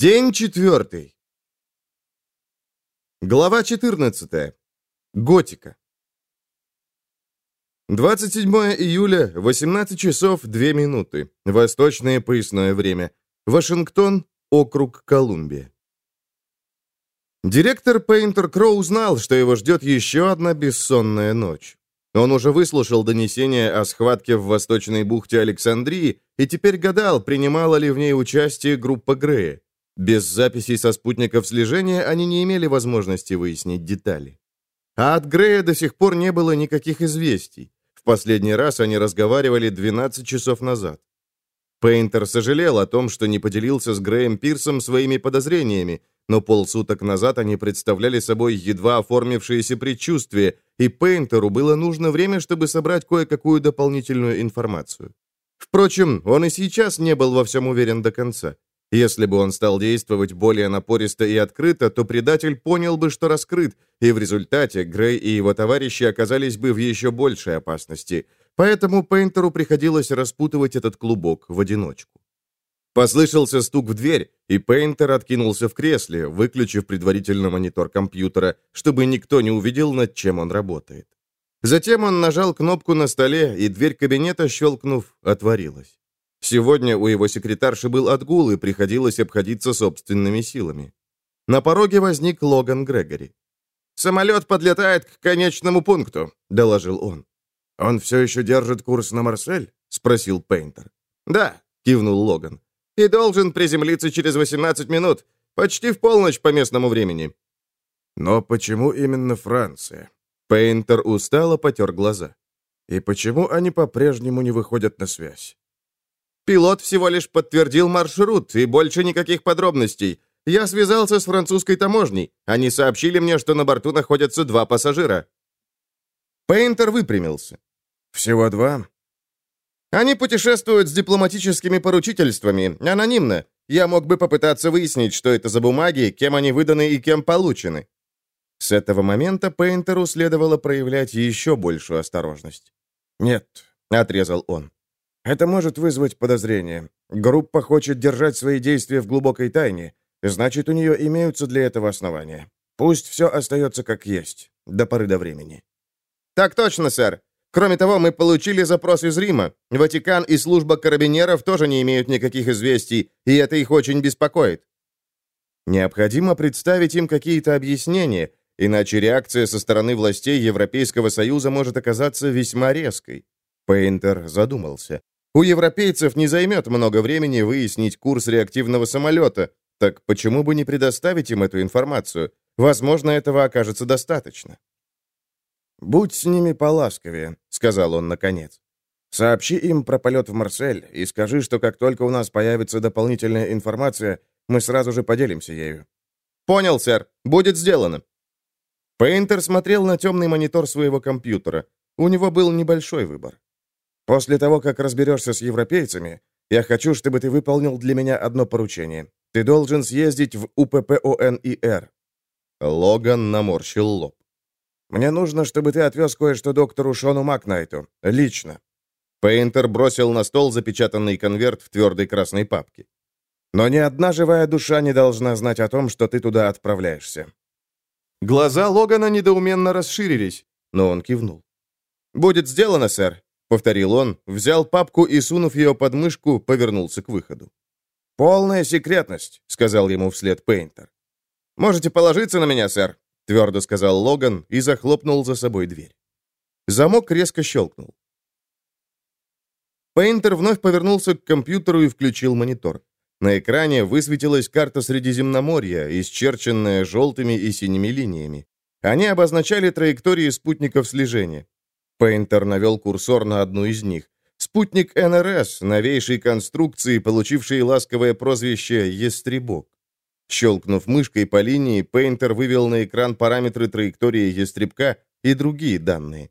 День четвертый. Глава 14. Готика. 27 июля, 18 часов 2 минуты. Восточное поясное время. Вашингтон, округ Колумбия. Директор Пейнтер Кроу знал, что его ждет еще одна бессонная ночь. Он уже выслушал донесение о схватке в Восточной бухте Александрии и теперь гадал, принимала ли в ней участие группа Грея. Без записей со спутников слежения они не имели возможности выяснить детали. А от Грея до сих пор не было никаких известий. В последний раз они разговаривали 12 часов назад. Пейнтер сожалел о том, что не поделился с Греем Пирсом своими подозрениями, но полсуток назад они представляли собой едва оформившееся предчувствие, и Пейнтеру было нужно время, чтобы собрать кое-какую дополнительную информацию. Впрочем, он и сейчас не был во всем уверен до конца. Если бы он стал действовать более напористо и открыто, то предатель понял бы, что раскрыт, и в результате Грей и его товарищи оказались бы в еще большей опасности. Поэтому Пейнтеру приходилось распутывать этот клубок в одиночку. Послышался стук в дверь, и Пейнтер откинулся в кресле, выключив предварительно монитор компьютера, чтобы никто не увидел, над чем он работает. Затем он нажал кнопку на столе, и дверь кабинета, щелкнув, отворилась. Сегодня у его секретарши был отгул, и приходилось обходиться собственными силами. На пороге возник Логан Грегори. «Самолет подлетает к конечному пункту», — доложил он. «Он все еще держит курс на Марсель?» — спросил Пейнтер. «Да», — кивнул Логан. «И должен приземлиться через 18 минут, почти в полночь по местному времени». «Но почему именно Франция?» Пейнтер устало потер глаза. «И почему они по-прежнему не выходят на связь?» Пилот всего лишь подтвердил маршрут, и больше никаких подробностей. Я связался с французской таможней. Они сообщили мне, что на борту находятся два пассажира». Пейнтер выпрямился. «Всего два?» «Они путешествуют с дипломатическими поручительствами, анонимно. Я мог бы попытаться выяснить, что это за бумаги, кем они выданы и кем получены». С этого момента Пейнтеру следовало проявлять еще большую осторожность. «Нет», — отрезал он. Это может вызвать подозрение. Группа хочет держать свои действия в глубокой тайне. Значит, у нее имеются для этого основания. Пусть все остается как есть, до поры до времени. Так точно, сэр. Кроме того, мы получили запрос из Рима. Ватикан и служба карабинеров тоже не имеют никаких известий, и это их очень беспокоит. Необходимо представить им какие-то объяснения, иначе реакция со стороны властей Европейского Союза может оказаться весьма резкой. Пейнтер задумался. У европейцев не займет много времени выяснить курс реактивного самолета, так почему бы не предоставить им эту информацию? Возможно, этого окажется достаточно. «Будь с ними поласковее», — сказал он наконец. «Сообщи им про полет в Марсель и скажи, что как только у нас появится дополнительная информация, мы сразу же поделимся ею». «Понял, сэр. Будет сделано». Пейнтер смотрел на темный монитор своего компьютера. У него был небольшой выбор. После того, как разберешься с европейцами, я хочу, чтобы ты выполнил для меня одно поручение. Ты должен съездить в УППОНИР». Логан наморщил лоб. «Мне нужно, чтобы ты отвез кое-что доктору Шону Макнайту. Лично». Пейнтер бросил на стол запечатанный конверт в твердой красной папке. «Но ни одна живая душа не должна знать о том, что ты туда отправляешься». Глаза Логана недоуменно расширились, но он кивнул. «Будет сделано, сэр. — повторил он, взял папку и, сунув ее под мышку, повернулся к выходу. «Полная секретность», — сказал ему вслед Пейнтер. «Можете положиться на меня, сэр», — твердо сказал Логан и захлопнул за собой дверь. Замок резко щелкнул. Пейнтер вновь повернулся к компьютеру и включил монитор. На экране высветилась карта Средиземноморья, исчерченная желтыми и синими линиями. Они обозначали траектории спутников слежения. Пейнтер навел курсор на одну из них. Спутник НРС, новейшей конструкции, получивший ласковое прозвище «Ястребок». Щелкнув мышкой по линии, Пейнтер вывел на экран параметры траектории ястребка и другие данные.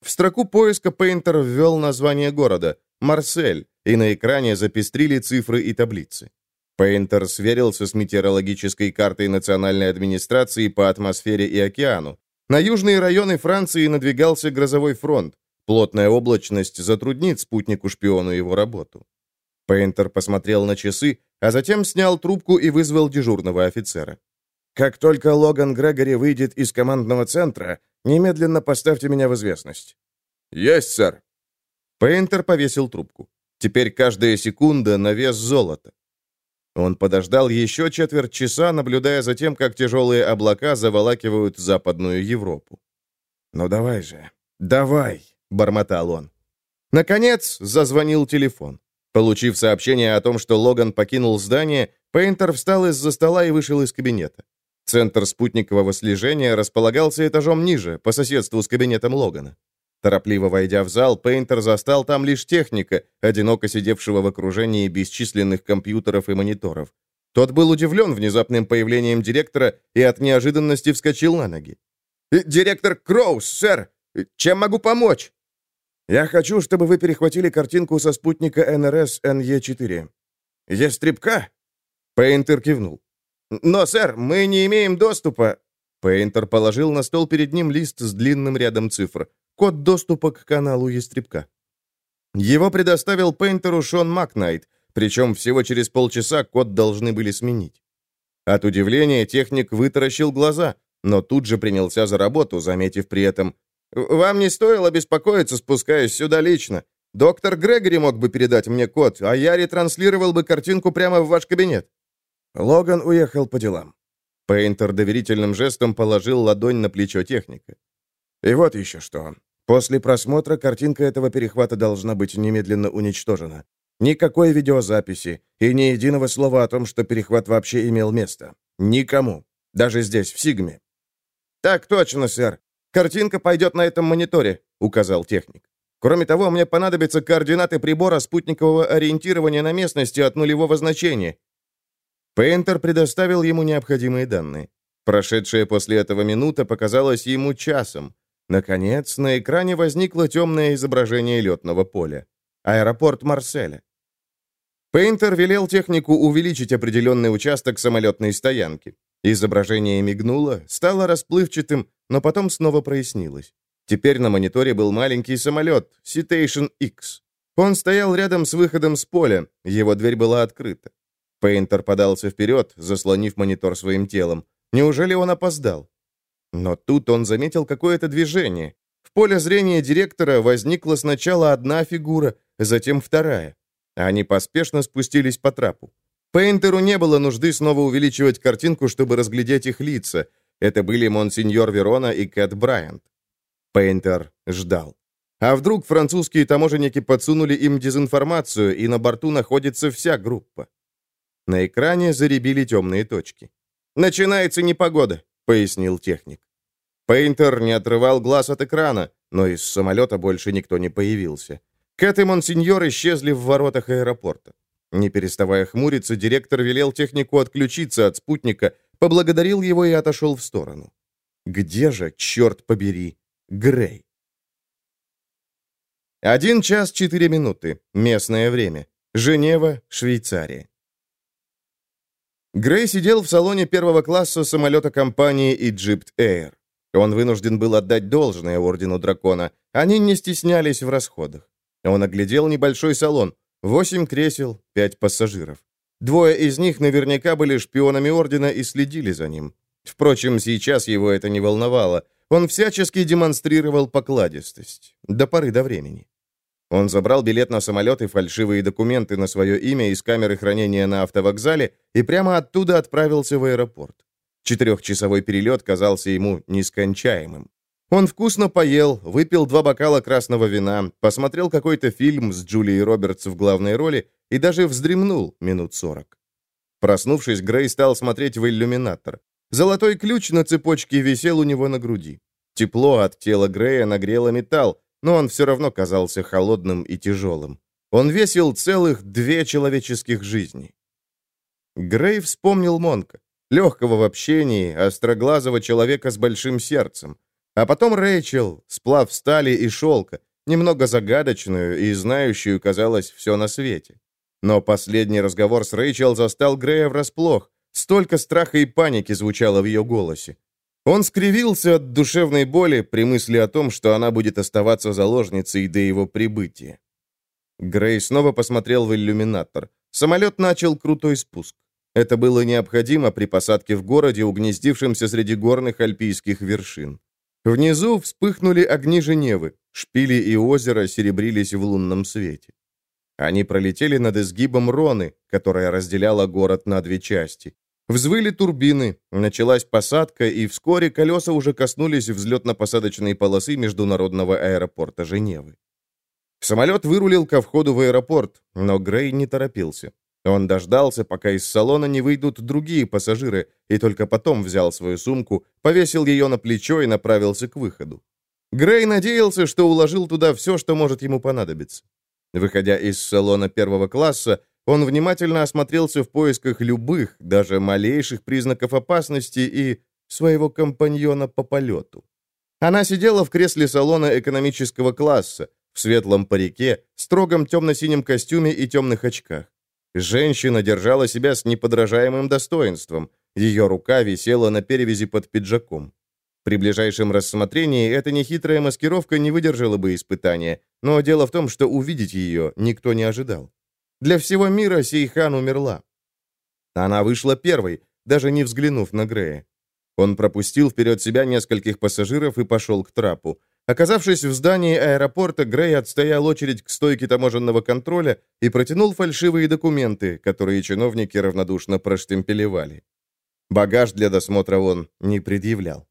В строку поиска Пейнтер ввел название города – Марсель, и на экране запестрили цифры и таблицы. Пейнтер сверился с метеорологической картой Национальной администрации по атмосфере и океану. На южные районы Франции надвигался грозовой фронт. Плотная облачность затруднит спутнику-шпиону его работу. Пейнтер посмотрел на часы, а затем снял трубку и вызвал дежурного офицера. «Как только Логан Грегори выйдет из командного центра, немедленно поставьте меня в известность». «Есть, сэр». Пейнтер повесил трубку. Теперь каждая секунда на вес золота. Он подождал еще четверть часа, наблюдая за тем, как тяжелые облака заволакивают Западную Европу. «Ну давай же, давай!» — бормотал он. Наконец зазвонил телефон. Получив сообщение о том, что Логан покинул здание, Пейнтер встал из-за стола и вышел из кабинета. Центр спутникового слежения располагался этажом ниже, по соседству с кабинетом Логана. Торопливо войдя в зал, Пейнтер застал там лишь техника, одиноко сидевшего в окружении бесчисленных компьютеров и мониторов. Тот был удивлен внезапным появлением директора и от неожиданности вскочил на ноги. «Э, «Директор Кроуз, сэр! Чем могу помочь?» «Я хочу, чтобы вы перехватили картинку со спутника НРС НЕ-4. Есть стрипка?» Пейнтер кивнул. «Но, сэр, мы не имеем доступа...» Пейнтер положил на стол перед ним лист с длинным рядом цифр. Код доступа к каналу Естребка. Его предоставил Пейнтеру Шон Макнайт, причем всего через полчаса код должны были сменить. От удивления техник вытаращил глаза, но тут же принялся за работу, заметив при этом «Вам не стоило беспокоиться, спускаясь сюда лично. Доктор Грегори мог бы передать мне код, а я ретранслировал бы картинку прямо в ваш кабинет». Логан уехал по делам. Пейнтер доверительным жестом положил ладонь на плечо техника. «И вот еще что. После просмотра картинка этого перехвата должна быть немедленно уничтожена. Никакой видеозаписи и ни единого слова о том, что перехват вообще имел место. Никому. Даже здесь, в Сигме». «Так точно, сэр. «Картинка пойдет на этом мониторе», — указал техник. «Кроме того, мне понадобятся координаты прибора спутникового ориентирования на местности от нулевого значения». Пейнтер предоставил ему необходимые данные. Прошедшая после этого минута показалась ему часом. Наконец, на экране возникло темное изображение летного поля. Аэропорт Марселя. Пейнтер велел технику увеличить определенный участок самолетной стоянки. Изображение мигнуло, стало расплывчатым, но потом снова прояснилось. Теперь на мониторе был маленький самолет, Citation X. Он стоял рядом с выходом с поля, его дверь была открыта. Пейнтер подался вперед, заслонив монитор своим телом. Неужели он опоздал? Но тут он заметил какое-то движение. В поле зрения директора возникла сначала одна фигура, затем вторая. Они поспешно спустились по трапу. Пейнтеру не было нужды снова увеличивать картинку, чтобы разглядеть их лица. Это были Монсеньор Верона и Кэт Брайант. Пейнтер ждал. А вдруг французские таможенники подсунули им дезинформацию, и на борту находится вся группа? На экране заребили темные точки. «Начинается непогода», — пояснил техник. Пейнтер не отрывал глаз от экрана, но из самолета больше никто не появился. Кэт и Монсеньор исчезли в воротах аэропорта. Не переставая хмуриться, директор велел технику отключиться от спутника, поблагодарил его и отошел в сторону. Где же, черт побери, Грей? Один час четыре минуты. Местное время. Женева, Швейцария. Грей сидел в салоне первого класса самолета компании Egypt Air. Он вынужден был отдать должное Ордену Дракона. Они не стеснялись в расходах. Он оглядел небольшой салон. Восемь кресел, пять пассажиров. Двое из них наверняка были шпионами Ордена и следили за ним. Впрочем, сейчас его это не волновало. Он всячески демонстрировал покладистость. До поры до времени. Он забрал билет на самолет и фальшивые документы на свое имя из камеры хранения на автовокзале и прямо оттуда отправился в аэропорт. Четырехчасовой перелет казался ему нескончаемым. Он вкусно поел, выпил два бокала красного вина, посмотрел какой-то фильм с Джулией Робертс в главной роли и даже вздремнул минут сорок. Проснувшись, Грей стал смотреть в иллюминатор. Золотой ключ на цепочке висел у него на груди. Тепло от тела Грея нагрело металл, но он все равно казался холодным и тяжелым. Он весил целых две человеческих жизни. Грей вспомнил Монка, легкого в общении, остроглазого человека с большим сердцем. А потом Рэйчел, сплав стали и шелка, немного загадочную и знающую, казалось, все на свете. Но последний разговор с Рэйчел застал Грея врасплох. Столько страха и паники звучало в ее голосе. Он скривился от душевной боли при мысли о том, что она будет оставаться заложницей до его прибытия. Грей снова посмотрел в иллюминатор. Самолет начал крутой спуск. Это было необходимо при посадке в городе, угнездившемся среди горных альпийских вершин. Внизу вспыхнули огни Женевы, шпили и озеро серебрились в лунном свете. Они пролетели над изгибом Роны, которая разделяла город на две части. Взвыли турбины, началась посадка, и вскоре колеса уже коснулись взлетно-посадочной полосы международного аэропорта Женевы. Самолет вырулил ко входу в аэропорт, но Грей не торопился. Он дождался, пока из салона не выйдут другие пассажиры, и только потом взял свою сумку, повесил ее на плечо и направился к выходу. Грей надеялся, что уложил туда все, что может ему понадобиться. Выходя из салона первого класса, он внимательно осмотрелся в поисках любых, даже малейших признаков опасности и своего компаньона по полету. Она сидела в кресле салона экономического класса, в светлом парике, строгом темно-синем костюме и темных очках. Женщина держала себя с неподражаемым достоинством. Ее рука висела на перевязи под пиджаком. При ближайшем рассмотрении эта нехитрая маскировка не выдержала бы испытания, но дело в том, что увидеть ее никто не ожидал. Для всего мира Сейхан умерла. Она вышла первой, даже не взглянув на Грея. Он пропустил вперед себя нескольких пассажиров и пошел к трапу. Оказавшись в здании аэропорта, Грей отстоял очередь к стойке таможенного контроля и протянул фальшивые документы, которые чиновники равнодушно проштемпелевали. Багаж для досмотра он не предъявлял.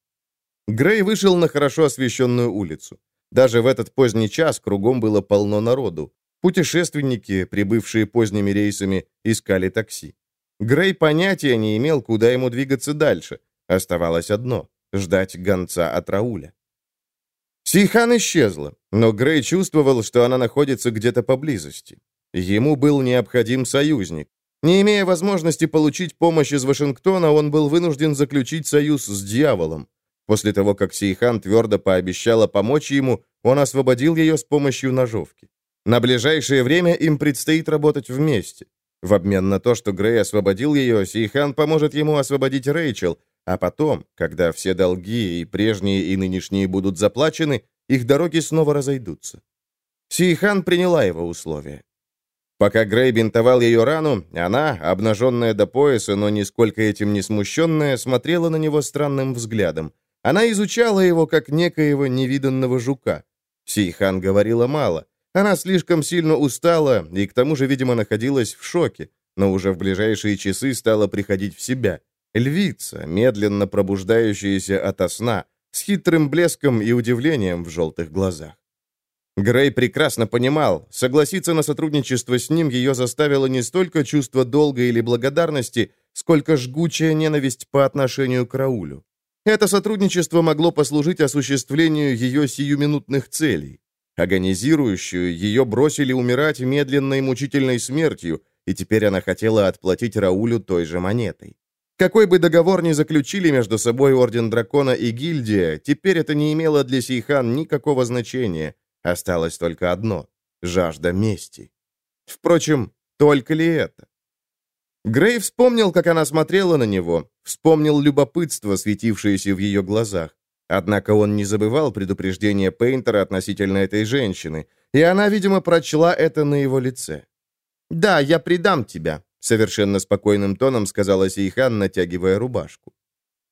Грей вышел на хорошо освещенную улицу. Даже в этот поздний час кругом было полно народу. Путешественники, прибывшие поздними рейсами, искали такси. Грей понятия не имел, куда ему двигаться дальше. Оставалось одно — ждать гонца от Рауля. Сейхан исчезла, но Грей чувствовал, что она находится где-то поблизости. Ему был необходим союзник. Не имея возможности получить помощь из Вашингтона, он был вынужден заключить союз с дьяволом. После того, как Сейхан твердо пообещала помочь ему, он освободил ее с помощью ножовки. На ближайшее время им предстоит работать вместе. В обмен на то, что Грей освободил ее, Сейхан поможет ему освободить Рэйчел, а потом, когда все долги, и прежние, и нынешние будут заплачены, их дороги снова разойдутся. Сейхан приняла его условия. Пока Грей бинтовал ее рану, она, обнаженная до пояса, но нисколько этим не смущенная, смотрела на него странным взглядом. Она изучала его, как некоего невиданного жука. Сейхан говорила мало. Она слишком сильно устала и к тому же, видимо, находилась в шоке, но уже в ближайшие часы стала приходить в себя. Львица, медленно пробуждающаяся ото сна, с хитрым блеском и удивлением в желтых глазах. Грей прекрасно понимал, согласиться на сотрудничество с ним ее заставило не столько чувство долга или благодарности, сколько жгучая ненависть по отношению к Раулю. Это сотрудничество могло послужить осуществлению ее сиюминутных целей. Агонизирующую ее бросили умирать медленной мучительной смертью, и теперь она хотела отплатить Раулю той же монетой. Какой бы договор ни заключили между собой Орден Дракона и Гильдия, теперь это не имело для Сейхан никакого значения. Осталось только одно — жажда мести. Впрочем, только ли это? Грей вспомнил, как она смотрела на него, вспомнил любопытство, светившееся в ее глазах. Однако он не забывал предупреждения Пейнтера относительно этой женщины, и она, видимо, прочла это на его лице. «Да, я предам тебя», — совершенно спокойным тоном сказала Сейхан, натягивая рубашку.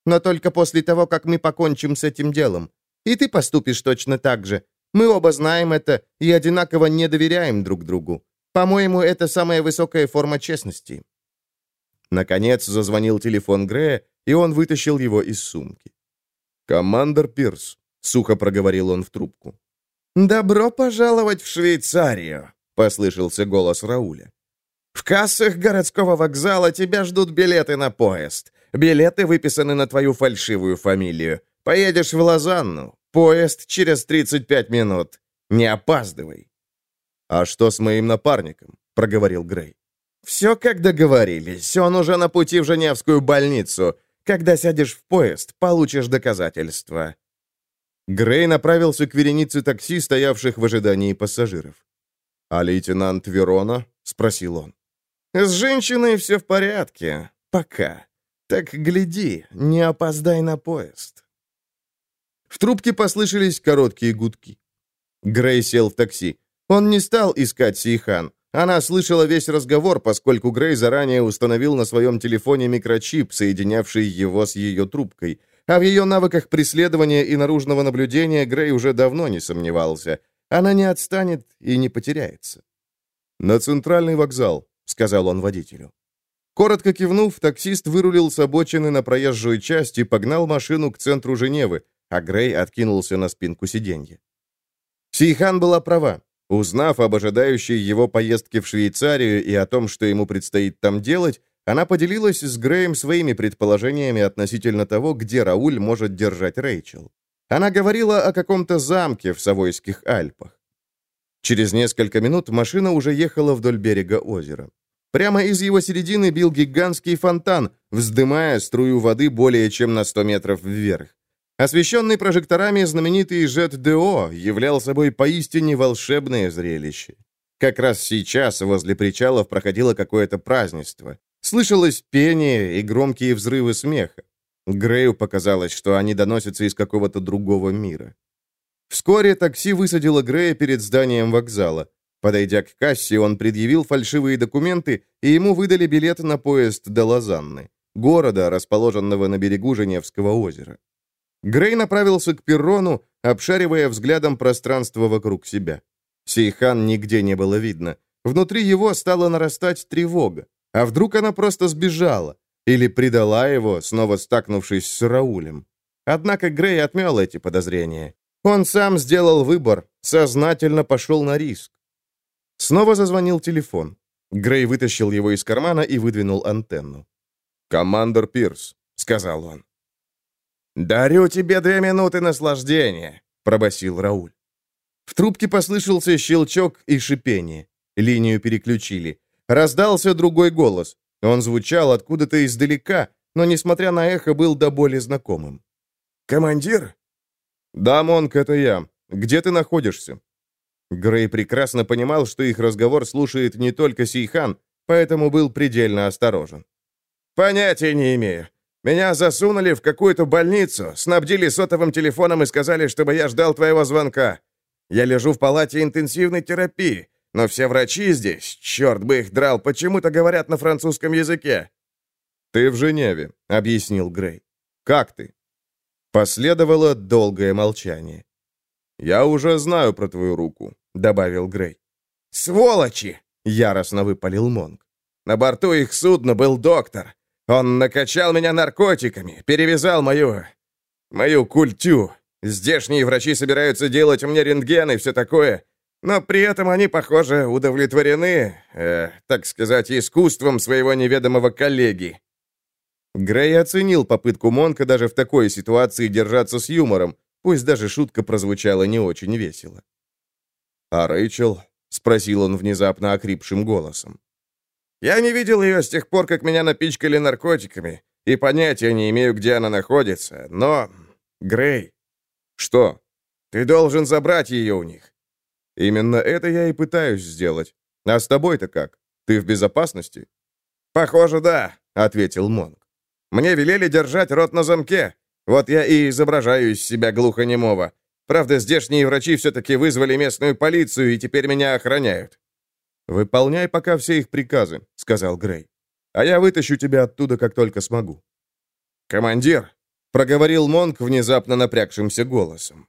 «Но только после того, как мы покончим с этим делом. И ты поступишь точно так же. Мы оба знаем это и одинаково не доверяем друг другу. По-моему, это самая высокая форма честности». Наконец зазвонил телефон Грея, и он вытащил его из сумки. «Командор Пирс», — сухо проговорил он в трубку. «Добро пожаловать в Швейцарию», — послышался голос Рауля. «В кассах городского вокзала тебя ждут билеты на поезд. Билеты выписаны на твою фальшивую фамилию. Поедешь в Лозанну. Поезд через 35 минут. Не опаздывай». «А что с моим напарником?» — проговорил Грей. «Все как договорились. Он уже на пути в Женевскую больницу. Когда сядешь в поезд, получишь доказательства». Грей направился к веренице такси, стоявших в ожидании пассажиров. «А лейтенант Верона?» — спросил он. «С женщиной все в порядке. Пока. Так гляди, не опоздай на поезд». В трубке послышались короткие гудки. Грей сел в такси. Он не стал искать Сейхан. Она слышала весь разговор, поскольку Грей заранее установил на своем телефоне микрочип, соединявший его с ее трубкой. А в ее навыках преследования и наружного наблюдения Грей уже давно не сомневался. Она не отстанет и не потеряется. «На центральный вокзал», — сказал он водителю. Коротко кивнув, таксист вырулил с обочины на проезжую часть и погнал машину к центру Женевы, а Грей откинулся на спинку сиденья. Сейхан была права. Узнав об ожидающей его поездке в Швейцарию и о том, что ему предстоит там делать, она поделилась с Греем своими предположениями относительно того, где Рауль может держать Рэйчел. Она говорила о каком-то замке в Савойских Альпах. Через несколько минут машина уже ехала вдоль берега озера. Прямо из его середины бил гигантский фонтан, вздымая струю воды более чем на 100 метров вверх. Освещенный прожекторами знаменитый Жет-ДО являл собой поистине волшебное зрелище. Как раз сейчас возле причалов проходило какое-то празднество. Слышалось пение и громкие взрывы смеха. Грею показалось, что они доносятся из какого-то другого мира. Вскоре такси высадило Грея перед зданием вокзала. Подойдя к кассе, он предъявил фальшивые документы, и ему выдали билет на поезд до Лозанны, города, расположенного на берегу Женевского озера. Грей направился к перрону, обшаривая взглядом пространство вокруг себя. Сейхан нигде не было видно. Внутри его стала нарастать тревога. А вдруг она просто сбежала? Или предала его, снова стакнувшись с Раулем? Однако Грей отмел эти подозрения. Он сам сделал выбор, сознательно пошел на риск. Снова зазвонил телефон. Грей вытащил его из кармана и выдвинул антенну. «Командор Пирс», — сказал он. «Дарю тебе две минуты наслаждения», — пробасил Рауль. В трубке послышался щелчок и шипение. Линию переключили. Раздался другой голос. Он звучал откуда-то издалека, но, несмотря на эхо, был до боли знакомым. «Командир?» «Да, Монк, это я. Где ты находишься?» Грей прекрасно понимал, что их разговор слушает не только Сейхан, поэтому был предельно осторожен. «Понятия не имею. Меня засунули в какую-то больницу, снабдили сотовым телефоном и сказали, чтобы я ждал твоего звонка. Я лежу в палате интенсивной терапии, но все врачи здесь, черт бы их драл, почему-то говорят на французском языке». «Ты в Женеве», — объяснил Грей. «Как ты?» Последовало долгое молчание. «Я уже знаю про твою руку», — добавил Грей. «Сволочи!» — яростно выпалил Монг. «На борту их судна был доктор. Он накачал меня наркотиками, перевязал мою... мою культю. Здешние врачи собираются делать мне рентген и все такое, но при этом они, похоже, удовлетворены, э, так сказать, искусством своего неведомого коллеги». Грей оценил попытку Монка даже в такой ситуации держаться с юмором, пусть даже шутка прозвучала не очень весело. «А Рэйчел?» — спросил он внезапно окрипшим голосом. Я не видел ее с тех пор, как меня напичкали наркотиками, и понятия не имею, где она находится, но... Грей. Что? Ты должен забрать ее у них. Именно это я и пытаюсь сделать. А с тобой-то как? Ты в безопасности? Похоже, да, ответил Монг. Мне велели держать рот на замке. Вот я и изображаю из себя глухонемого. Правда, здешние врачи все-таки вызвали местную полицию и теперь меня охраняют. «Выполняй пока все их приказы», — сказал Грей. «А я вытащу тебя оттуда, как только смогу». «Командир», — проговорил Монк внезапно напрягшимся голосом.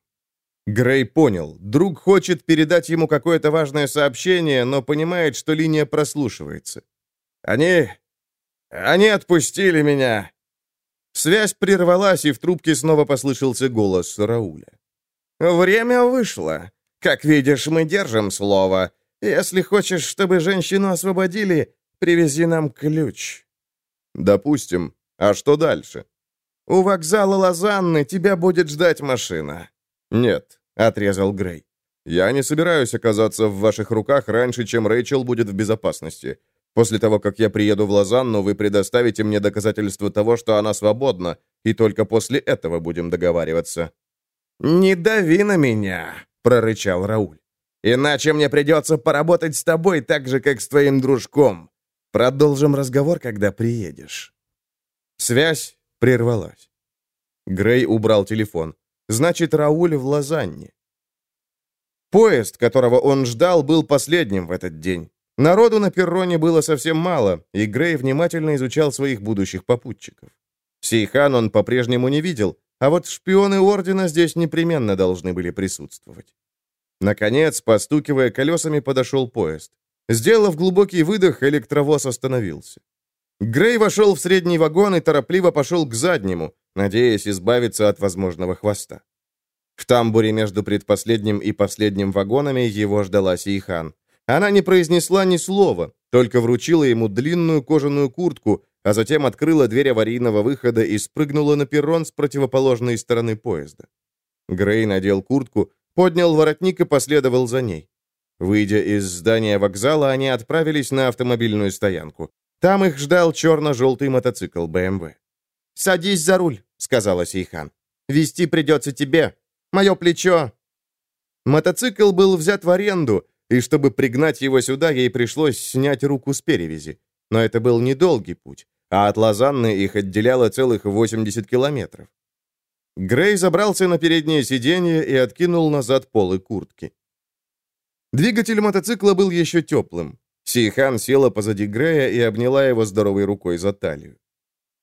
Грей понял. Друг хочет передать ему какое-то важное сообщение, но понимает, что линия прослушивается. «Они... они отпустили меня!» Связь прервалась, и в трубке снова послышался голос Рауля. «Время вышло. Как видишь, мы держим слово. Если хочешь, чтобы женщину освободили, привези нам ключ». «Допустим. А что дальше?» «У вокзала Лозанны тебя будет ждать машина». «Нет», — отрезал Грей. «Я не собираюсь оказаться в ваших руках раньше, чем Рэйчел будет в безопасности. После того, как я приеду в Лозанну, вы предоставите мне доказательства того, что она свободна, и только после этого будем договариваться». «Не дави на меня», — прорычал Рауль. Иначе мне придется поработать с тобой так же, как с твоим дружком. Продолжим разговор, когда приедешь». Связь прервалась. Грей убрал телефон. Значит, Рауль в Лозанне. Поезд, которого он ждал, был последним в этот день. Народу на перроне было совсем мало, и Грей внимательно изучал своих будущих попутчиков. Сейхан он по-прежнему не видел, а вот шпионы Ордена здесь непременно должны были присутствовать. Наконец, постукивая колесами, подошел поезд. Сделав глубокий выдох, электровоз остановился. Грей вошел в средний вагон и торопливо пошел к заднему, надеясь избавиться от возможного хвоста. В тамбуре между предпоследним и последним вагонами его ждала Сейхан. Она не произнесла ни слова, только вручила ему длинную кожаную куртку, а затем открыла дверь аварийного выхода и спрыгнула на перрон с противоположной стороны поезда. Грей надел куртку, поднял воротник и последовал за ней. Выйдя из здания вокзала, они отправились на автомобильную стоянку. Там их ждал черно-желтый мотоцикл БМВ. «Садись за руль», — сказала Сейхан. «Вести придется тебе. Мое плечо!» Мотоцикл был взят в аренду, и чтобы пригнать его сюда, ей пришлось снять руку с перевязи. Но это был недолгий путь, а от Лозанны их отделяло целых 80 километров. Грей забрался на переднее сиденье и откинул назад полы куртки. Двигатель мотоцикла был еще теплым. Сейхан села позади Грея и обняла его здоровой рукой за талию.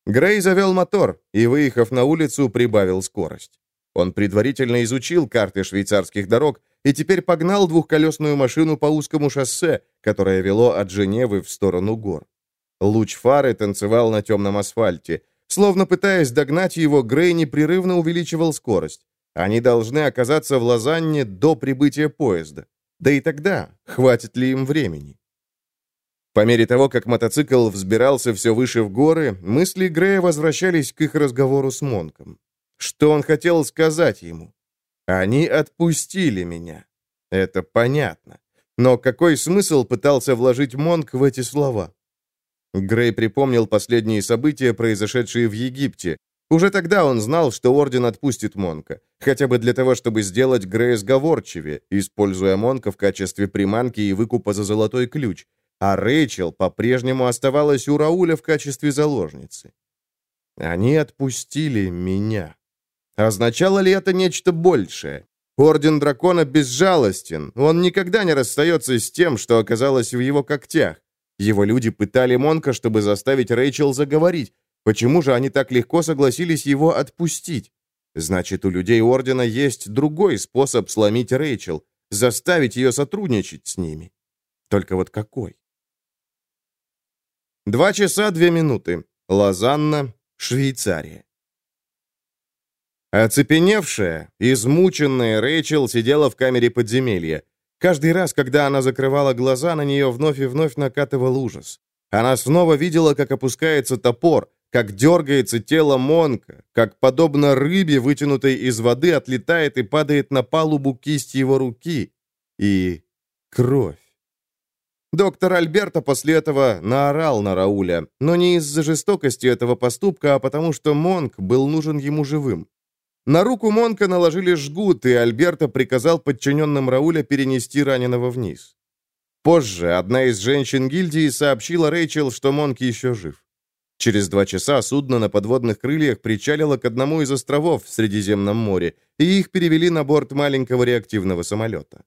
Грей завел мотор и, выехав на улицу, прибавил скорость. Он предварительно изучил карты швейцарских дорог и теперь погнал двухколесную машину по узкому шоссе, которое вело от Женевы в сторону гор. Луч фары танцевал на темном асфальте. Словно пытаясь догнать его, Грей непрерывно увеличивал скорость. Они должны оказаться в Лозанне до прибытия поезда. Да и тогда, хватит ли им времени? По мере того, как мотоцикл взбирался все выше в горы, мысли Грея возвращались к их разговору с Монком. Что он хотел сказать ему? Они отпустили меня. Это понятно. Но какой смысл пытался вложить Монк в эти слова? Грей припомнил последние события, произошедшие в Египте. Уже тогда он знал, что Орден отпустит Монка, хотя бы для того, чтобы сделать Грея сговорчивее, используя Монка в качестве приманки и выкупа за золотой ключ, а Рэйчел по-прежнему оставалась у Рауля в качестве заложницы. Они отпустили меня. Означало ли это нечто большее? Орден Дракона безжалостен, он никогда не расстается с тем, что оказалось в его когтях. Его люди пытали Монка, чтобы заставить Рэйчел заговорить. Почему же они так легко согласились его отпустить? Значит, у людей Ордена есть другой способ сломить Рэйчел, заставить ее сотрудничать с ними. Только вот какой? Два часа две минуты. Лозанна, Швейцария. Оцепеневшая, измученная Рэйчел сидела в камере подземелья. Каждый раз, когда она закрывала глаза, на нее вновь и вновь накатывал ужас. Она снова видела, как опускается топор, как дергается тело Монка, как, подобно рыбе, вытянутой из воды, отлетает и падает на палубу кисть его руки. И кровь. Доктор Альберто после этого наорал на Рауля, но не из-за жестокости этого поступка, а потому что Монк был нужен ему живым. На руку Монка наложили жгут, и Альберто приказал подчиненным Рауля перенести раненого вниз. Позже одна из женщин гильдии сообщила Рэйчел, что Монк еще жив. Через два часа судно на подводных крыльях причалило к одному из островов в Средиземном море, и их перевели на борт маленького реактивного самолета.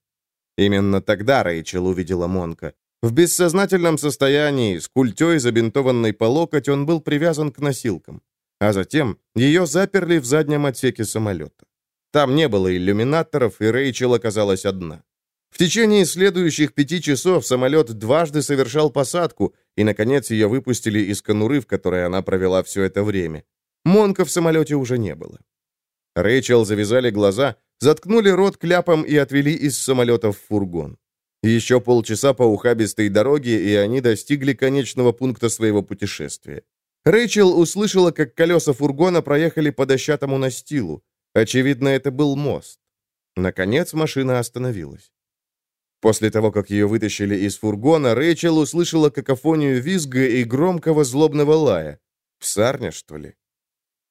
Именно тогда Рэйчел увидела Монка. В бессознательном состоянии, с культей, забинтованной по локоть, он был привязан к носилкам. А затем ее заперли в заднем отсеке самолета. Там не было иллюминаторов, и Рэйчел оказалась одна. В течение следующих пяти часов самолет дважды совершал посадку, и, наконец, ее выпустили из конуры, в которой она провела все это время. Монка в самолете уже не было. Рэйчел завязали глаза, заткнули рот кляпом и отвели из самолета в фургон. Еще полчаса по ухабистой дороге, и они достигли конечного пункта своего путешествия. Рэйчел услышала, как колеса фургона проехали по дощатому настилу. Очевидно, это был мост. Наконец машина остановилась. После того, как ее вытащили из фургона, Рэйчел услышала какофонию визга и громкого злобного лая. Псарня, что ли?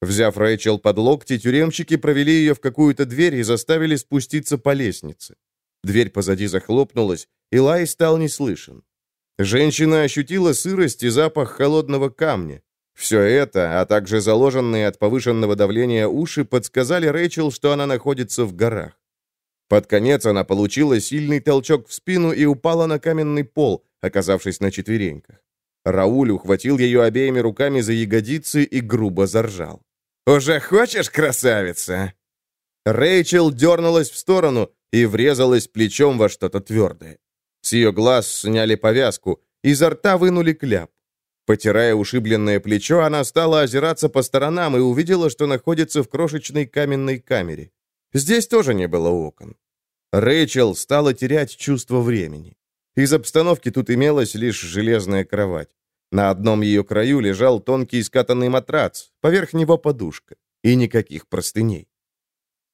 Взяв Рэйчел под локти, тюремщики провели ее в какую-то дверь и заставили спуститься по лестнице. Дверь позади захлопнулась, и лай стал неслышен. Женщина ощутила сырость и запах холодного камня. Все это, а также заложенные от повышенного давления уши, подсказали Рэйчел, что она находится в горах. Под конец она получила сильный толчок в спину и упала на каменный пол, оказавшись на четвереньках. Рауль ухватил ее обеими руками за ягодицы и грубо заржал. «Уже хочешь, красавица?» Рэйчел дернулась в сторону и врезалась плечом во что-то твердое. С ее глаз сняли повязку, изо рта вынули кляп. Потирая ушибленное плечо, она стала озираться по сторонам и увидела, что находится в крошечной каменной камере. Здесь тоже не было окон. Рэйчел стала терять чувство времени. Из обстановки тут имелась лишь железная кровать. На одном ее краю лежал тонкий скатанный матрац, поверх него подушка. И никаких простыней.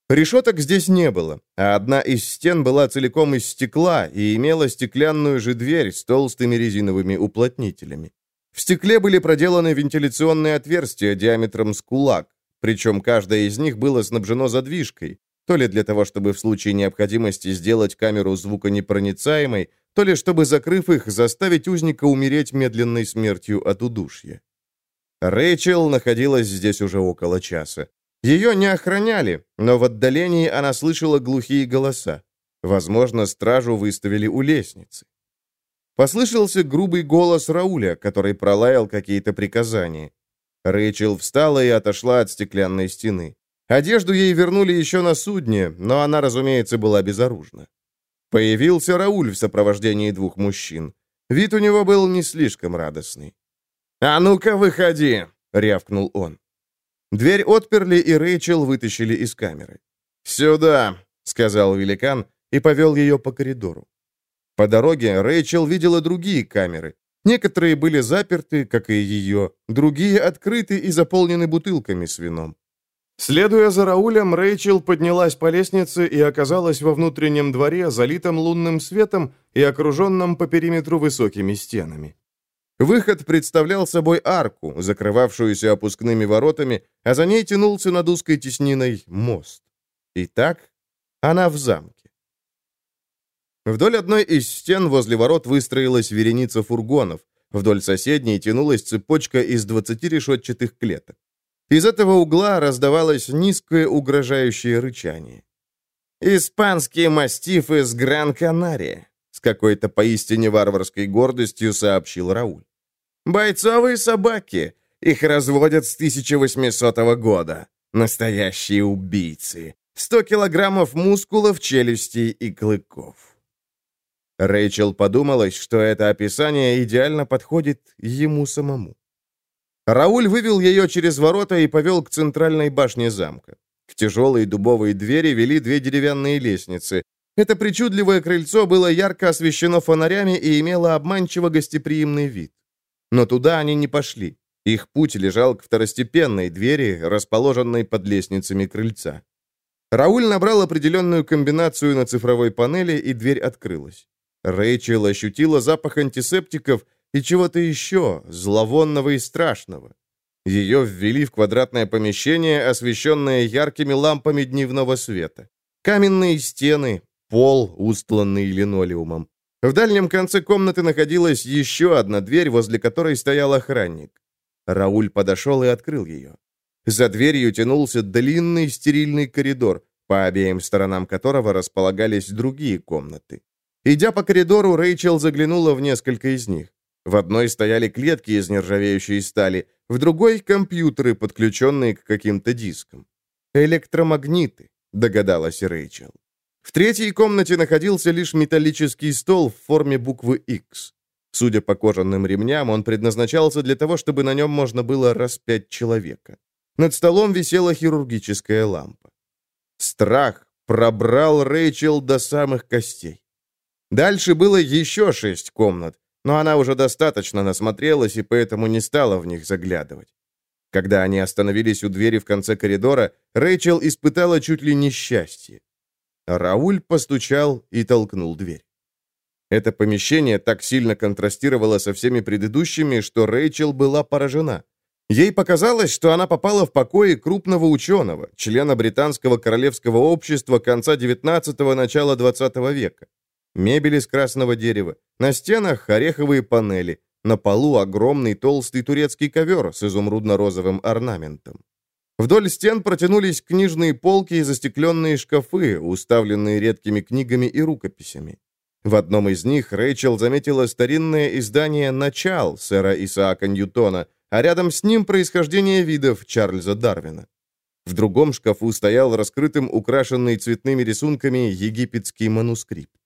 Решеток здесь не было, а одна из стен была целиком из стекла и имела стеклянную же дверь с толстыми резиновыми уплотнителями. В стекле были проделаны вентиляционные отверстия диаметром с кулак, причем каждое из них было снабжено задвижкой, то ли для того, чтобы в случае необходимости сделать камеру звуконепроницаемой, то ли чтобы, закрыв их, заставить узника умереть медленной смертью от удушья. Рэйчел находилась здесь уже около часа. Ее не охраняли, но в отдалении она слышала глухие голоса. Возможно, стражу выставили у лестницы. Послышался грубый голос Рауля, который пролаял какие-то приказания. Рэйчел встала и отошла от стеклянной стены. Одежду ей вернули еще на судне, но она, разумеется, была безоружна. Появился Рауль в сопровождении двух мужчин. Вид у него был не слишком радостный. «А ну-ка, выходи!» — рявкнул он. Дверь отперли, и Рэйчел вытащили из камеры. «Сюда!» — сказал великан и повел ее по коридору. По дороге Рэйчел видела другие камеры. Некоторые были заперты, как и ее, другие открыты и заполнены бутылками с вином. Следуя за Раулем, Рэйчел поднялась по лестнице и оказалась во внутреннем дворе, залитом лунным светом и окруженном по периметру высокими стенами. Выход представлял собой арку, закрывавшуюся опускными воротами, а за ней тянулся над узкой тесниной мост. Итак, она в замке. Вдоль одной из стен возле ворот выстроилась вереница фургонов, вдоль соседней тянулась цепочка из 20 решетчатых клеток. Из этого угла раздавалось низкое угрожающее рычание. «Испанские мастифы с Гран-Канария», с какой-то поистине варварской гордостью сообщил Рауль. «Бойцовые собаки. Их разводят с 1800 года. Настоящие убийцы. Сто килограммов мускулов, челюстей и клыков». Рэйчел подумалось, что это описание идеально подходит ему самому. Рауль вывел ее через ворота и повел к центральной башне замка. К тяжелой дубовой двери вели две деревянные лестницы. Это причудливое крыльцо было ярко освещено фонарями и имело обманчиво гостеприимный вид. Но туда они не пошли. Их путь лежал к второстепенной двери, расположенной под лестницами крыльца. Рауль набрал определенную комбинацию на цифровой панели, и дверь открылась. Рэйчел ощутила запах антисептиков и чего-то еще, зловонного и страшного. Ее ввели в квадратное помещение, освещенное яркими лампами дневного света. Каменные стены, пол, устланный линолеумом. В дальнем конце комнаты находилась еще одна дверь, возле которой стоял охранник. Рауль подошел и открыл ее. За дверью тянулся длинный стерильный коридор, по обеим сторонам которого располагались другие комнаты. Идя по коридору, Рэйчел заглянула в несколько из них. В одной стояли клетки из нержавеющей стали, в другой — компьютеры, подключенные к каким-то дискам. «Электромагниты», — догадалась Рэйчел. В третьей комнате находился лишь металлический стол в форме буквы X. Судя по кожаным ремням, он предназначался для того, чтобы на нем можно было распять человека. Над столом висела хирургическая лампа. Страх пробрал Рэйчел до самых костей. Дальше было еще шесть комнат, но она уже достаточно насмотрелась и поэтому не стала в них заглядывать. Когда они остановились у двери в конце коридора, Рэйчел испытала чуть ли не счастье. Рауль постучал и толкнул дверь. Это помещение так сильно контрастировало со всеми предыдущими, что Рэйчел была поражена. Ей показалось, что она попала в покои крупного ученого, члена британского королевского общества конца XIX – начала XX века. Мебель из красного дерева, на стенах ореховые панели, на полу огромный толстый турецкий ковер с изумрудно-розовым орнаментом. Вдоль стен протянулись книжные полки и застекленные шкафы, уставленные редкими книгами и рукописями. В одном из них Рэйчел заметила старинное издание «Начал» сэра Исаака Ньютона, а рядом с ним происхождение видов Чарльза Дарвина. В другом шкафу стоял раскрытым украшенный цветными рисунками египетский манускрипт.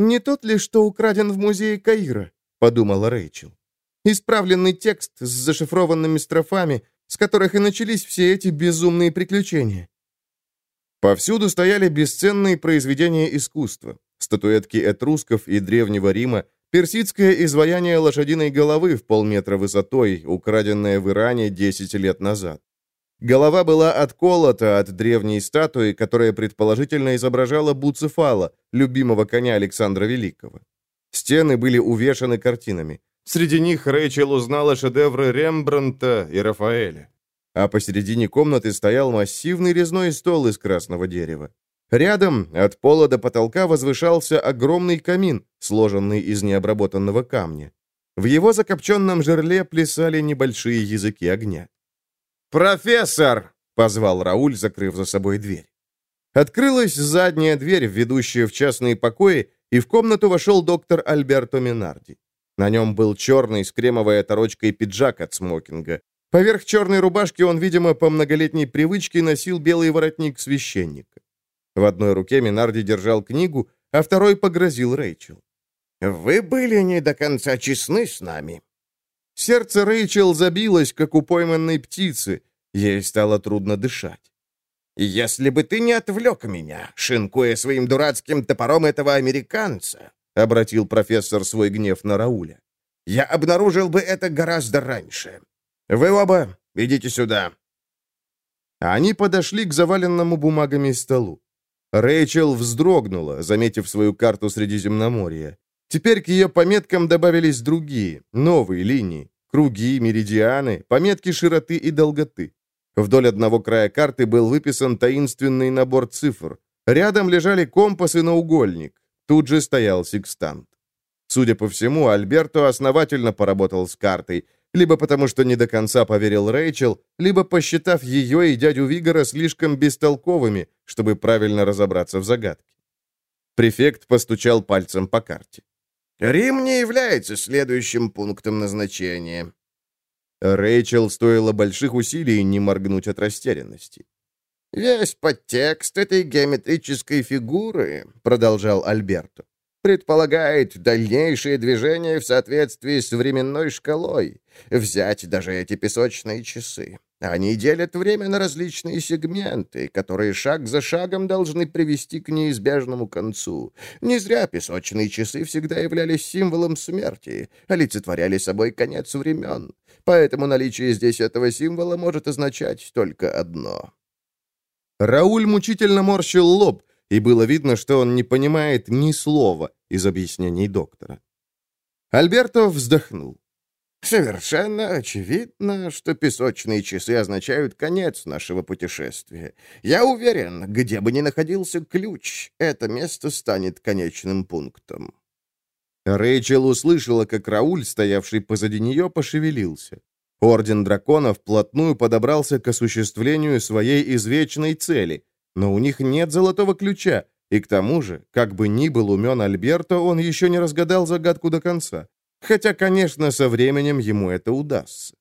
«Не тот ли, что украден в музее Каира?» — подумала Рэйчел. «Исправленный текст с зашифрованными строфами, с которых и начались все эти безумные приключения». Повсюду стояли бесценные произведения искусства, статуэтки этрусков и Древнего Рима, персидское изваяние лошадиной головы в полметра высотой, украденное в Иране 10 лет назад. Голова была отколота от древней статуи, которая предположительно изображала Буцефала, любимого коня Александра Великого. Стены были увешаны картинами. Среди них Рэйчел узнала шедевры Рембрандта и Рафаэля. А посередине комнаты стоял массивный резной стол из красного дерева. Рядом, от пола до потолка, возвышался огромный камин, сложенный из необработанного камня. В его закопченном жерле плясали небольшие языки огня. «Профессор!» — позвал Рауль, закрыв за собой дверь. Открылась задняя дверь, ведущая в частные покои, и в комнату вошел доктор Альберто Минарди. На нем был черный с кремовой оторочкой пиджак от смокинга. Поверх черной рубашки он, видимо, по многолетней привычке носил белый воротник священника. В одной руке Минарди держал книгу, а второй погрозил Рэйчел. «Вы были не до конца честны с нами». Сердце Рэйчел забилось, как у пойманной птицы. Ей стало трудно дышать. «Если бы ты не отвлек меня, шинкуя своим дурацким топором этого американца», — обратил профессор свой гнев на Рауля, «я обнаружил бы это гораздо раньше. Вы оба идите сюда». Они подошли к заваленному бумагами столу. Рэйчел вздрогнула, заметив свою карту Средиземноморья. Теперь к ее пометкам добавились другие, новые линии, круги, меридианы, пометки широты и долготы. Вдоль одного края карты был выписан таинственный набор цифр. Рядом лежали компас и наугольник. Тут же стоял секстант. Судя по всему, Альберто основательно поработал с картой – либо потому, что не до конца поверил Рэйчел, либо посчитав ее и дядю Вигора слишком бестолковыми, чтобы правильно разобраться в загадке. Префект постучал пальцем по карте. «Рим не является следующим пунктом назначения». Рэйчел стоило больших усилий не моргнуть от растерянности. «Весь подтекст этой геометрической фигуры», — продолжал Альберто, предполагает дальнейшее движение в соответствии с временной шкалой. Взять даже эти песочные часы. Они делят время на различные сегменты, которые шаг за шагом должны привести к неизбежному концу. Не зря песочные часы всегда являлись символом смерти, олицетворяли собой конец времен. Поэтому наличие здесь этого символа может означать только одно. Рауль мучительно морщил лоб, и было видно, что он не понимает ни слова из объяснений доктора. Альберто вздохнул. «Совершенно очевидно, что песочные часы означают конец нашего путешествия. Я уверен, где бы ни находился ключ, это место станет конечным пунктом». Рэйчел услышала, как Рауль, стоявший позади нее, пошевелился. Орден драконов вплотную подобрался к осуществлению своей извечной цели, но у них нет золотого ключа, и к тому же, как бы ни был умен Альберто, он еще не разгадал загадку до конца. Хотя, конечно, со временем ему это удастся.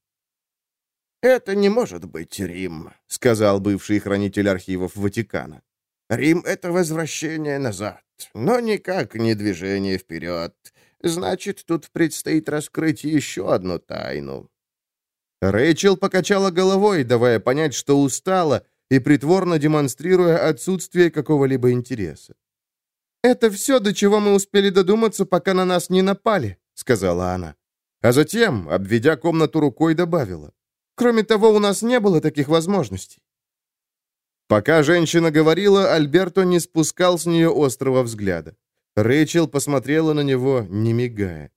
«Это не может быть Рим», — сказал бывший хранитель архивов Ватикана. «Рим — это возвращение назад, но никак не движение вперед. Значит, тут предстоит раскрыть еще одну тайну». Рэйчел покачала головой, давая понять, что устала, и притворно демонстрируя отсутствие какого-либо интереса. «Это все, до чего мы успели додуматься, пока на нас не напали», — сказала она. А затем, обведя комнату рукой, добавила. «Кроме того, у нас не было таких возможностей». Пока женщина говорила, Альберто не спускал с нее острого взгляда. Рэйчел посмотрела на него, не мигая.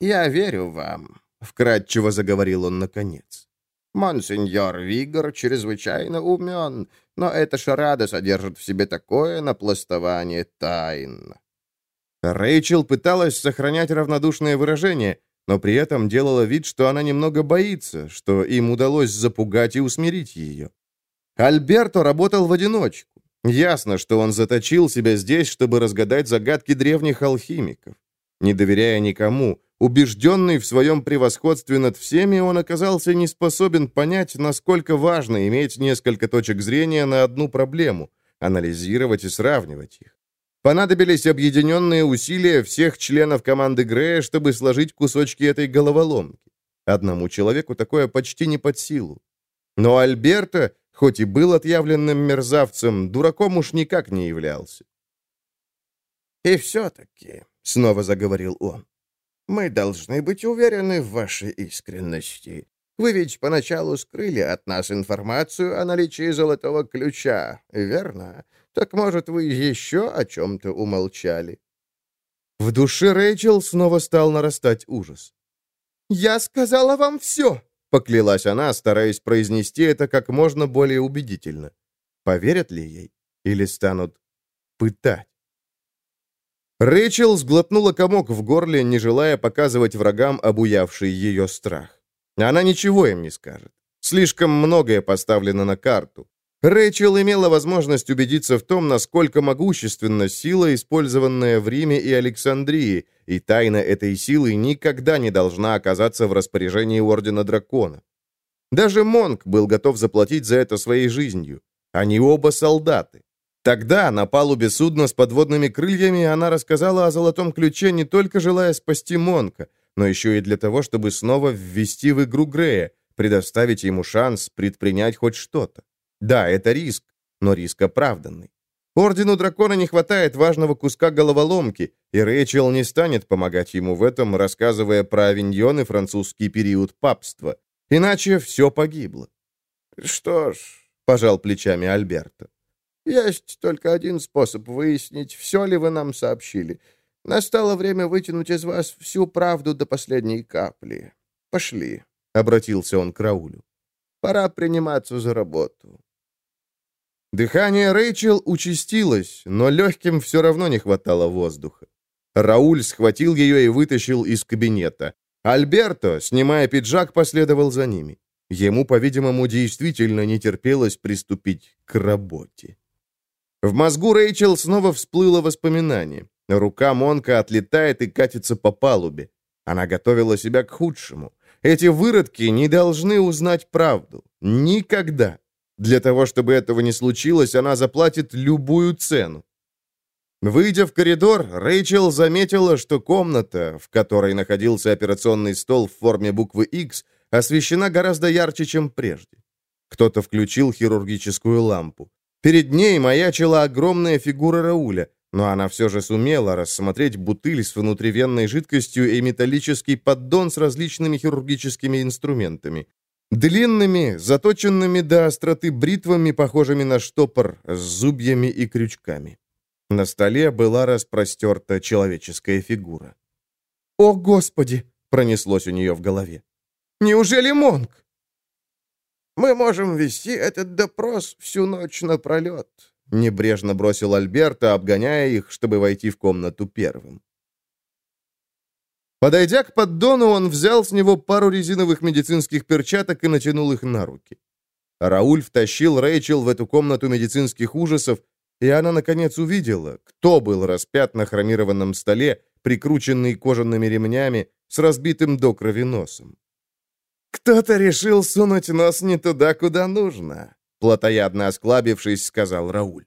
«Я верю вам», — вкратчиво заговорил он наконец. Монсеньор Вигор чрезвычайно умен, но эта шарада содержит в себе такое напластование тайн». Рэйчел пыталась сохранять равнодушное выражение, но при этом делала вид, что она немного боится, что им удалось запугать и усмирить ее. Альберто работал в одиночку. Ясно, что он заточил себя здесь, чтобы разгадать загадки древних алхимиков. Не доверяя никому, убежденный в своем превосходстве над всеми, он оказался не способен понять, насколько важно иметь несколько точек зрения на одну проблему, анализировать и сравнивать их. Понадобились объединенные усилия всех членов команды Грея, чтобы сложить кусочки этой головоломки. Одному человеку такое почти не под силу. Но Альберто Хоть и был отъявленным мерзавцем, дураком уж никак не являлся. «И все-таки», — снова заговорил он, — «мы должны быть уверены в вашей искренности. Вы ведь поначалу скрыли от нас информацию о наличии золотого ключа, верно? Так, может, вы еще о чем-то умолчали?» В душе Рэйчел снова стал нарастать ужас. «Я сказала вам все!» — поклялась она, стараясь произнести это как можно более убедительно. Поверят ли ей? Или станут пытать? Рэйчел сглотнула комок в горле, не желая показывать врагам обуявший ее страх. Она ничего им не скажет. Слишком многое поставлено на карту. Рэйчел имела возможность убедиться в том, насколько могущественна сила, использованная в Риме и Александрии, и тайна этой силы никогда не должна оказаться в распоряжении Ордена Дракона. Даже Монк был готов заплатить за это своей жизнью. Они оба солдаты. Тогда, на палубе судна с подводными крыльями, она рассказала о Золотом Ключе, не только желая спасти Монка, но еще и для того, чтобы снова ввести в игру Грея, предоставить ему шанс предпринять хоть что-то. Да, это риск, но риск оправданный. Ордену Дракона не хватает важного куска головоломки, и Рэйчел не станет помогать ему в этом, рассказывая про Авиньон и французский период папства. Иначе все погибло. «Что ж», — пожал плечами Альберто, — «есть только один способ выяснить, все ли вы нам сообщили. Настало время вытянуть из вас всю правду до последней капли. Пошли», — обратился он к Раулю. «Пора приниматься за работу». Дыхание Рэйчел участилось, но легким все равно не хватало воздуха. Рауль схватил ее и вытащил из кабинета. Альберто, снимая пиджак, последовал за ними. Ему, по-видимому, действительно не терпелось приступить к работе. В мозгу Рэйчел снова всплыло воспоминание. Рука Монка отлетает и катится по палубе. Она готовила себя к худшему. Эти выродки не должны узнать правду. Никогда. Для того, чтобы этого не случилось, она заплатит любую цену. Выйдя в коридор, Рэйчел заметила, что комната, в которой находился операционный стол в форме буквы X, освещена гораздо ярче, чем прежде. Кто-то включил хирургическую лампу. Перед ней маячила огромная фигура Рауля, но она все же сумела рассмотреть бутыль с внутривенной жидкостью и металлический поддон с различными хирургическими инструментами. Длинными, заточенными до остроты бритвами, похожими на штопор, с зубьями и крючками. На столе была распростерта человеческая фигура. «О, Господи!» — пронеслось у нее в голове. «Неужели Монг?» «Мы можем вести этот допрос всю ночь напролет», — небрежно бросил Альберта, обгоняя их, чтобы войти в комнату первым. Подойдя к поддону, он взял с него пару резиновых медицинских перчаток и натянул их на руки. Рауль втащил Рэйчел в эту комнату медицинских ужасов, и она, наконец, увидела, кто был распят на хромированном столе, прикрученный кожаными ремнями, с разбитым до крови носом. «Кто-то решил сунуть нос не туда, куда нужно», плотоядно осклабившись, сказал Рауль.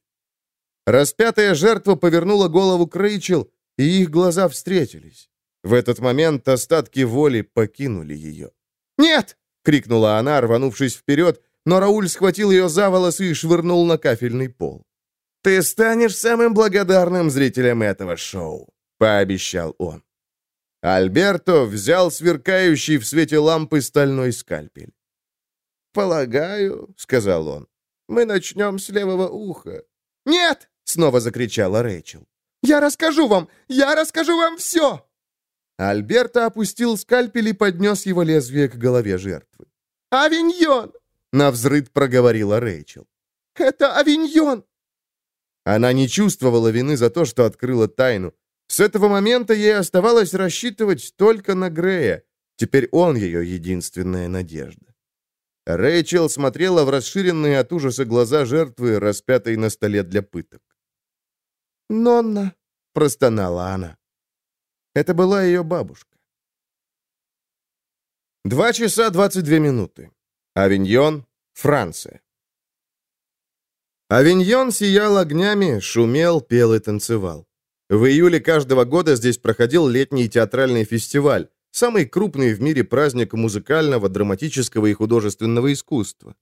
Распятая жертва повернула голову к Рэйчел, и их глаза встретились. В этот момент остатки воли покинули ее. «Нет!» — крикнула она, рванувшись вперед, но Рауль схватил ее за волосы и швырнул на кафельный пол. «Ты станешь самым благодарным зрителем этого шоу», — пообещал он. Альберто взял сверкающий в свете лампы стальной скальпель. «Полагаю», — сказал он, — «мы начнем с левого уха». «Нет!» — снова закричала Рэйчел. «Я расскажу вам! Я расскажу вам все!» Альберто опустил скальпель и поднес его лезвие к голове жертвы. «Авиньон!» — навзрыд проговорила Рэйчел. «Это Авиньон!» Она не чувствовала вины за то, что открыла тайну. С этого момента ей оставалось рассчитывать только на Грея, Теперь он ее единственная надежда. Рэйчел смотрела в расширенные от ужаса глаза жертвы, распятой на столе для пыток. «Нонна», — простонала она. Это была ее бабушка. Два часа двадцать две минуты. Авиньон, Франция. Авиньон сиял огнями, шумел, пел и танцевал. В июле каждого года здесь проходил летний театральный фестиваль, самый крупный в мире праздник музыкального, драматического и художественного искусства.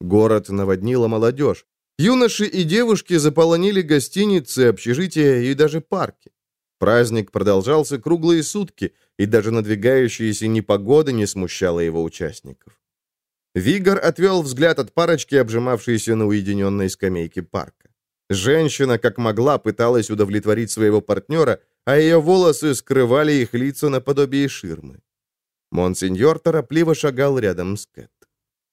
Город наводнила молодежь. Юноши и девушки заполонили гостиницы, общежития и даже парки. Праздник продолжался круглые сутки, и даже надвигающаяся непогода не смущала его участников. Вигор отвел взгляд от парочки, обжимавшейся на уединенной скамейке парка. Женщина, как могла, пыталась удовлетворить своего партнера, а ее волосы скрывали их лица наподобие ширмы. Монсеньор торопливо шагал рядом с Кэт.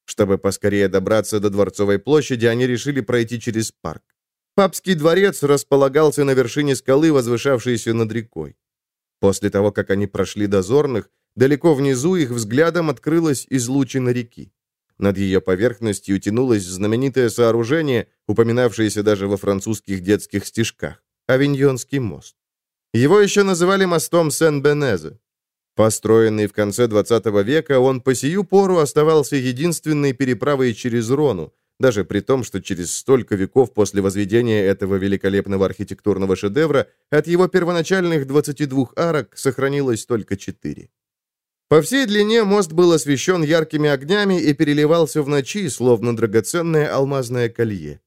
Чтобы поскорее добраться до Дворцовой площади, они решили пройти через парк. Папский дворец располагался на вершине скалы, возвышавшейся над рекой. После того, как они прошли дозорных, далеко внизу их взглядом открылась излучина реки. Над ее поверхностью тянулось знаменитое сооружение, упоминавшееся даже во французских детских стишках – Авиньонский мост. Его еще называли мостом Сен-Бенезе. Построенный в конце XX века, он по сию пору оставался единственной переправой через Рону, даже при том, что через столько веков после возведения этого великолепного архитектурного шедевра от его первоначальных 22 арок сохранилось только 4. По всей длине мост был освещен яркими огнями и переливался в ночи, словно драгоценное алмазное колье.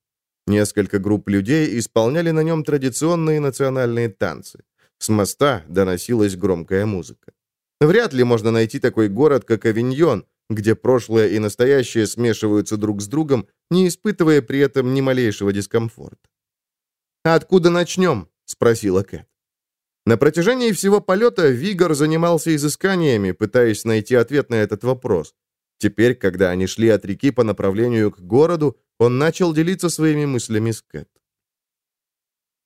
Несколько групп людей исполняли на нем традиционные национальные танцы. С моста доносилась громкая музыка. Вряд ли можно найти такой город, как Авиньон, где прошлое и настоящее смешиваются друг с другом, не испытывая при этом ни малейшего дискомфорта. «Откуда начнем?» — спросила Кэт. На протяжении всего полета Вигор занимался изысканиями, пытаясь найти ответ на этот вопрос. Теперь, когда они шли от реки по направлению к городу, он начал делиться своими мыслями с Кэт.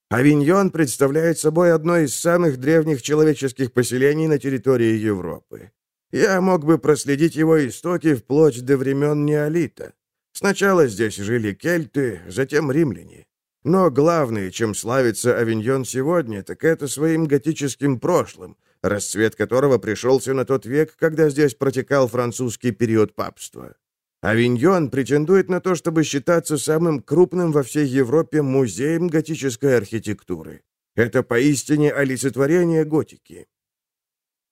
Авиньон представляет собой одно из самых древних человеческих поселений на территории Европы. Я мог бы проследить его истоки вплоть до времен неолита. Сначала здесь жили кельты, затем римляне. Но главное, чем славится Авиньон сегодня, так это своим готическим прошлым, расцвет которого пришелся на тот век, когда здесь протекал французский период папства. Авиньон претендует на то, чтобы считаться самым крупным во всей Европе музеем готической архитектуры. Это поистине олицетворение готики.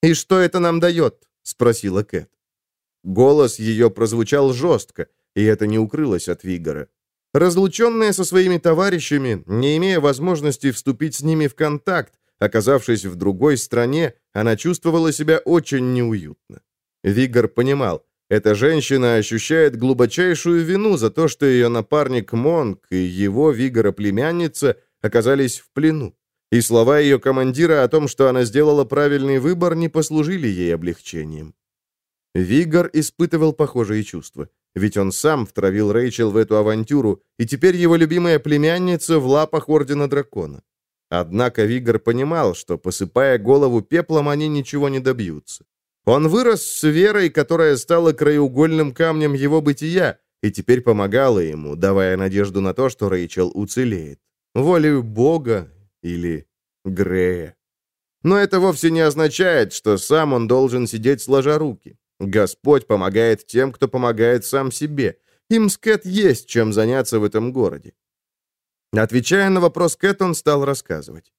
«И что это нам дает?» — спросила Кэт. Голос ее прозвучал жестко, и это не укрылось от Вигора. Разлученная со своими товарищами, не имея возможности вступить с ними в контакт, оказавшись в другой стране, она чувствовала себя очень неуютно. Вигор понимал, эта женщина ощущает глубочайшую вину за то, что ее напарник Монк и его, Вигора, племянница оказались в плену. И слова ее командира о том, что она сделала правильный выбор, не послужили ей облегчением. Вигор испытывал похожие чувства. Ведь он сам втравил Рэйчел в эту авантюру, и теперь его любимая племянница в лапах Ордена Дракона. Однако Вигор понимал, что, посыпая голову пеплом, они ничего не добьются. Он вырос с верой, которая стала краеугольным камнем его бытия, и теперь помогала ему, давая надежду на то, что Рэйчел уцелеет. Волею Бога или Грея. Но это вовсе не означает, что сам он должен сидеть сложа руки. Господь помогает тем, кто помогает сам себе. Им с Кэт есть чем заняться в этом городе. Отвечая на вопрос Кэт, он стал рассказывать.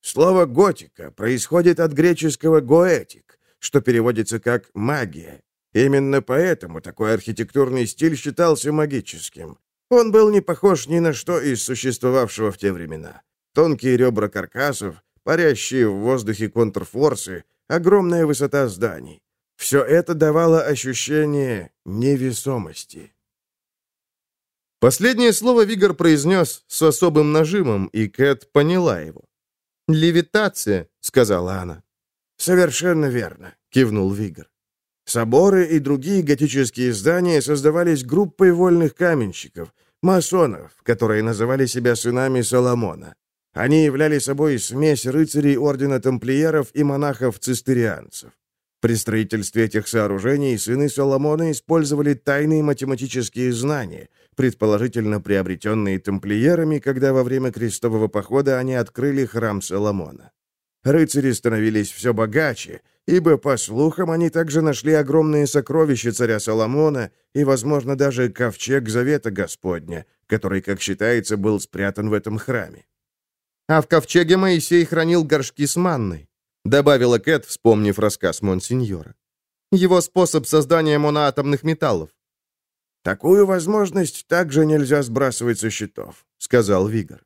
Слово «готика» происходит от греческого «гоэтик», что переводится как «магия». Именно поэтому такой архитектурный стиль считался магическим. Он был не похож ни на что из существовавшего в те времена. Тонкие ребра каркасов, парящие в воздухе контрфорсы, огромная высота зданий. Все это давало ощущение невесомости. Последнее слово Вигор произнес с особым нажимом, и Кэт поняла его. «Левитация», — сказала она. «Совершенно верно», — кивнул Вигор. Соборы и другие готические здания создавались группой вольных каменщиков, масонов, которые называли себя сынами Соломона. Они являли собой смесь рыцарей ордена тамплиеров и монахов-цистерианцев. При строительстве этих сооружений сыны Соломона использовали тайные математические знания, предположительно приобретенные тамплиерами, когда во время крестового похода они открыли храм Соломона. Рыцари становились все богаче, ибо, по слухам, они также нашли огромные сокровища царя Соломона и, возможно, даже ковчег Завета Господня, который, как считается, был спрятан в этом храме. А в ковчеге Моисей хранил горшки с манной добавила Кэт, вспомнив рассказ Монсеньора. Его способ создания моноатомных металлов. «Такую возможность также нельзя сбрасывать со счетов», — сказал Вигор.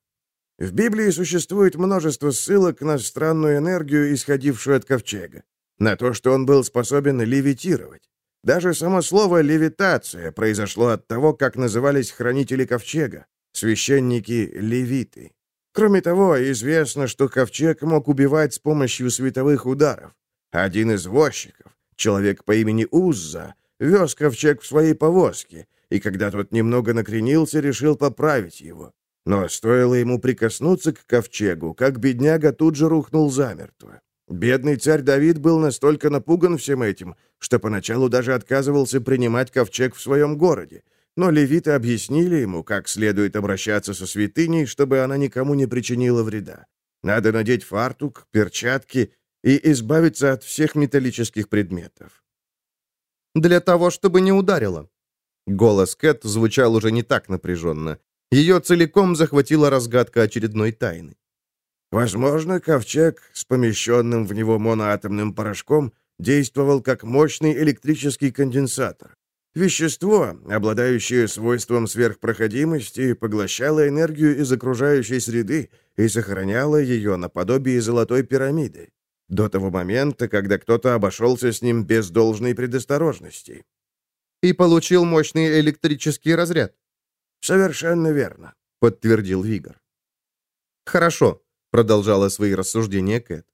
В Библии существует множество ссылок на странную энергию, исходившую от ковчега, на то, что он был способен левитировать. Даже само слово «левитация» произошло от того, как назывались хранители ковчега, священники-левиты. Кроме того, известно, что ковчег мог убивать с помощью световых ударов. Один из возчиков, человек по имени Узза, вез ковчег в своей повозке, и когда тот немного накренился, решил поправить его. Но стоило ему прикоснуться к ковчегу, как бедняга тут же рухнул замертво. Бедный царь Давид был настолько напуган всем этим, что поначалу даже отказывался принимать ковчег в своем городе, но левиты объяснили ему, как следует обращаться со святыней, чтобы она никому не причинила вреда. Надо надеть фартук, перчатки и избавиться от всех металлических предметов. «Для того, чтобы не ударило». Голос Кэт звучал уже не так напряженно. Ее целиком захватила разгадка очередной тайны. Возможно, ковчег с помещенным в него моноатомным порошком действовал как мощный электрический конденсатор. Вещество, обладающее свойством сверхпроходимости, поглощало энергию из окружающей среды и сохраняло ее наподобие золотой пирамиды, до того момента, когда кто-то обошелся с ним без должной предосторожности. «И получил мощный электрический разряд?» «Совершенно верно», — подтвердил Вигор. «Хорошо», — продолжала свои рассуждения Кэт.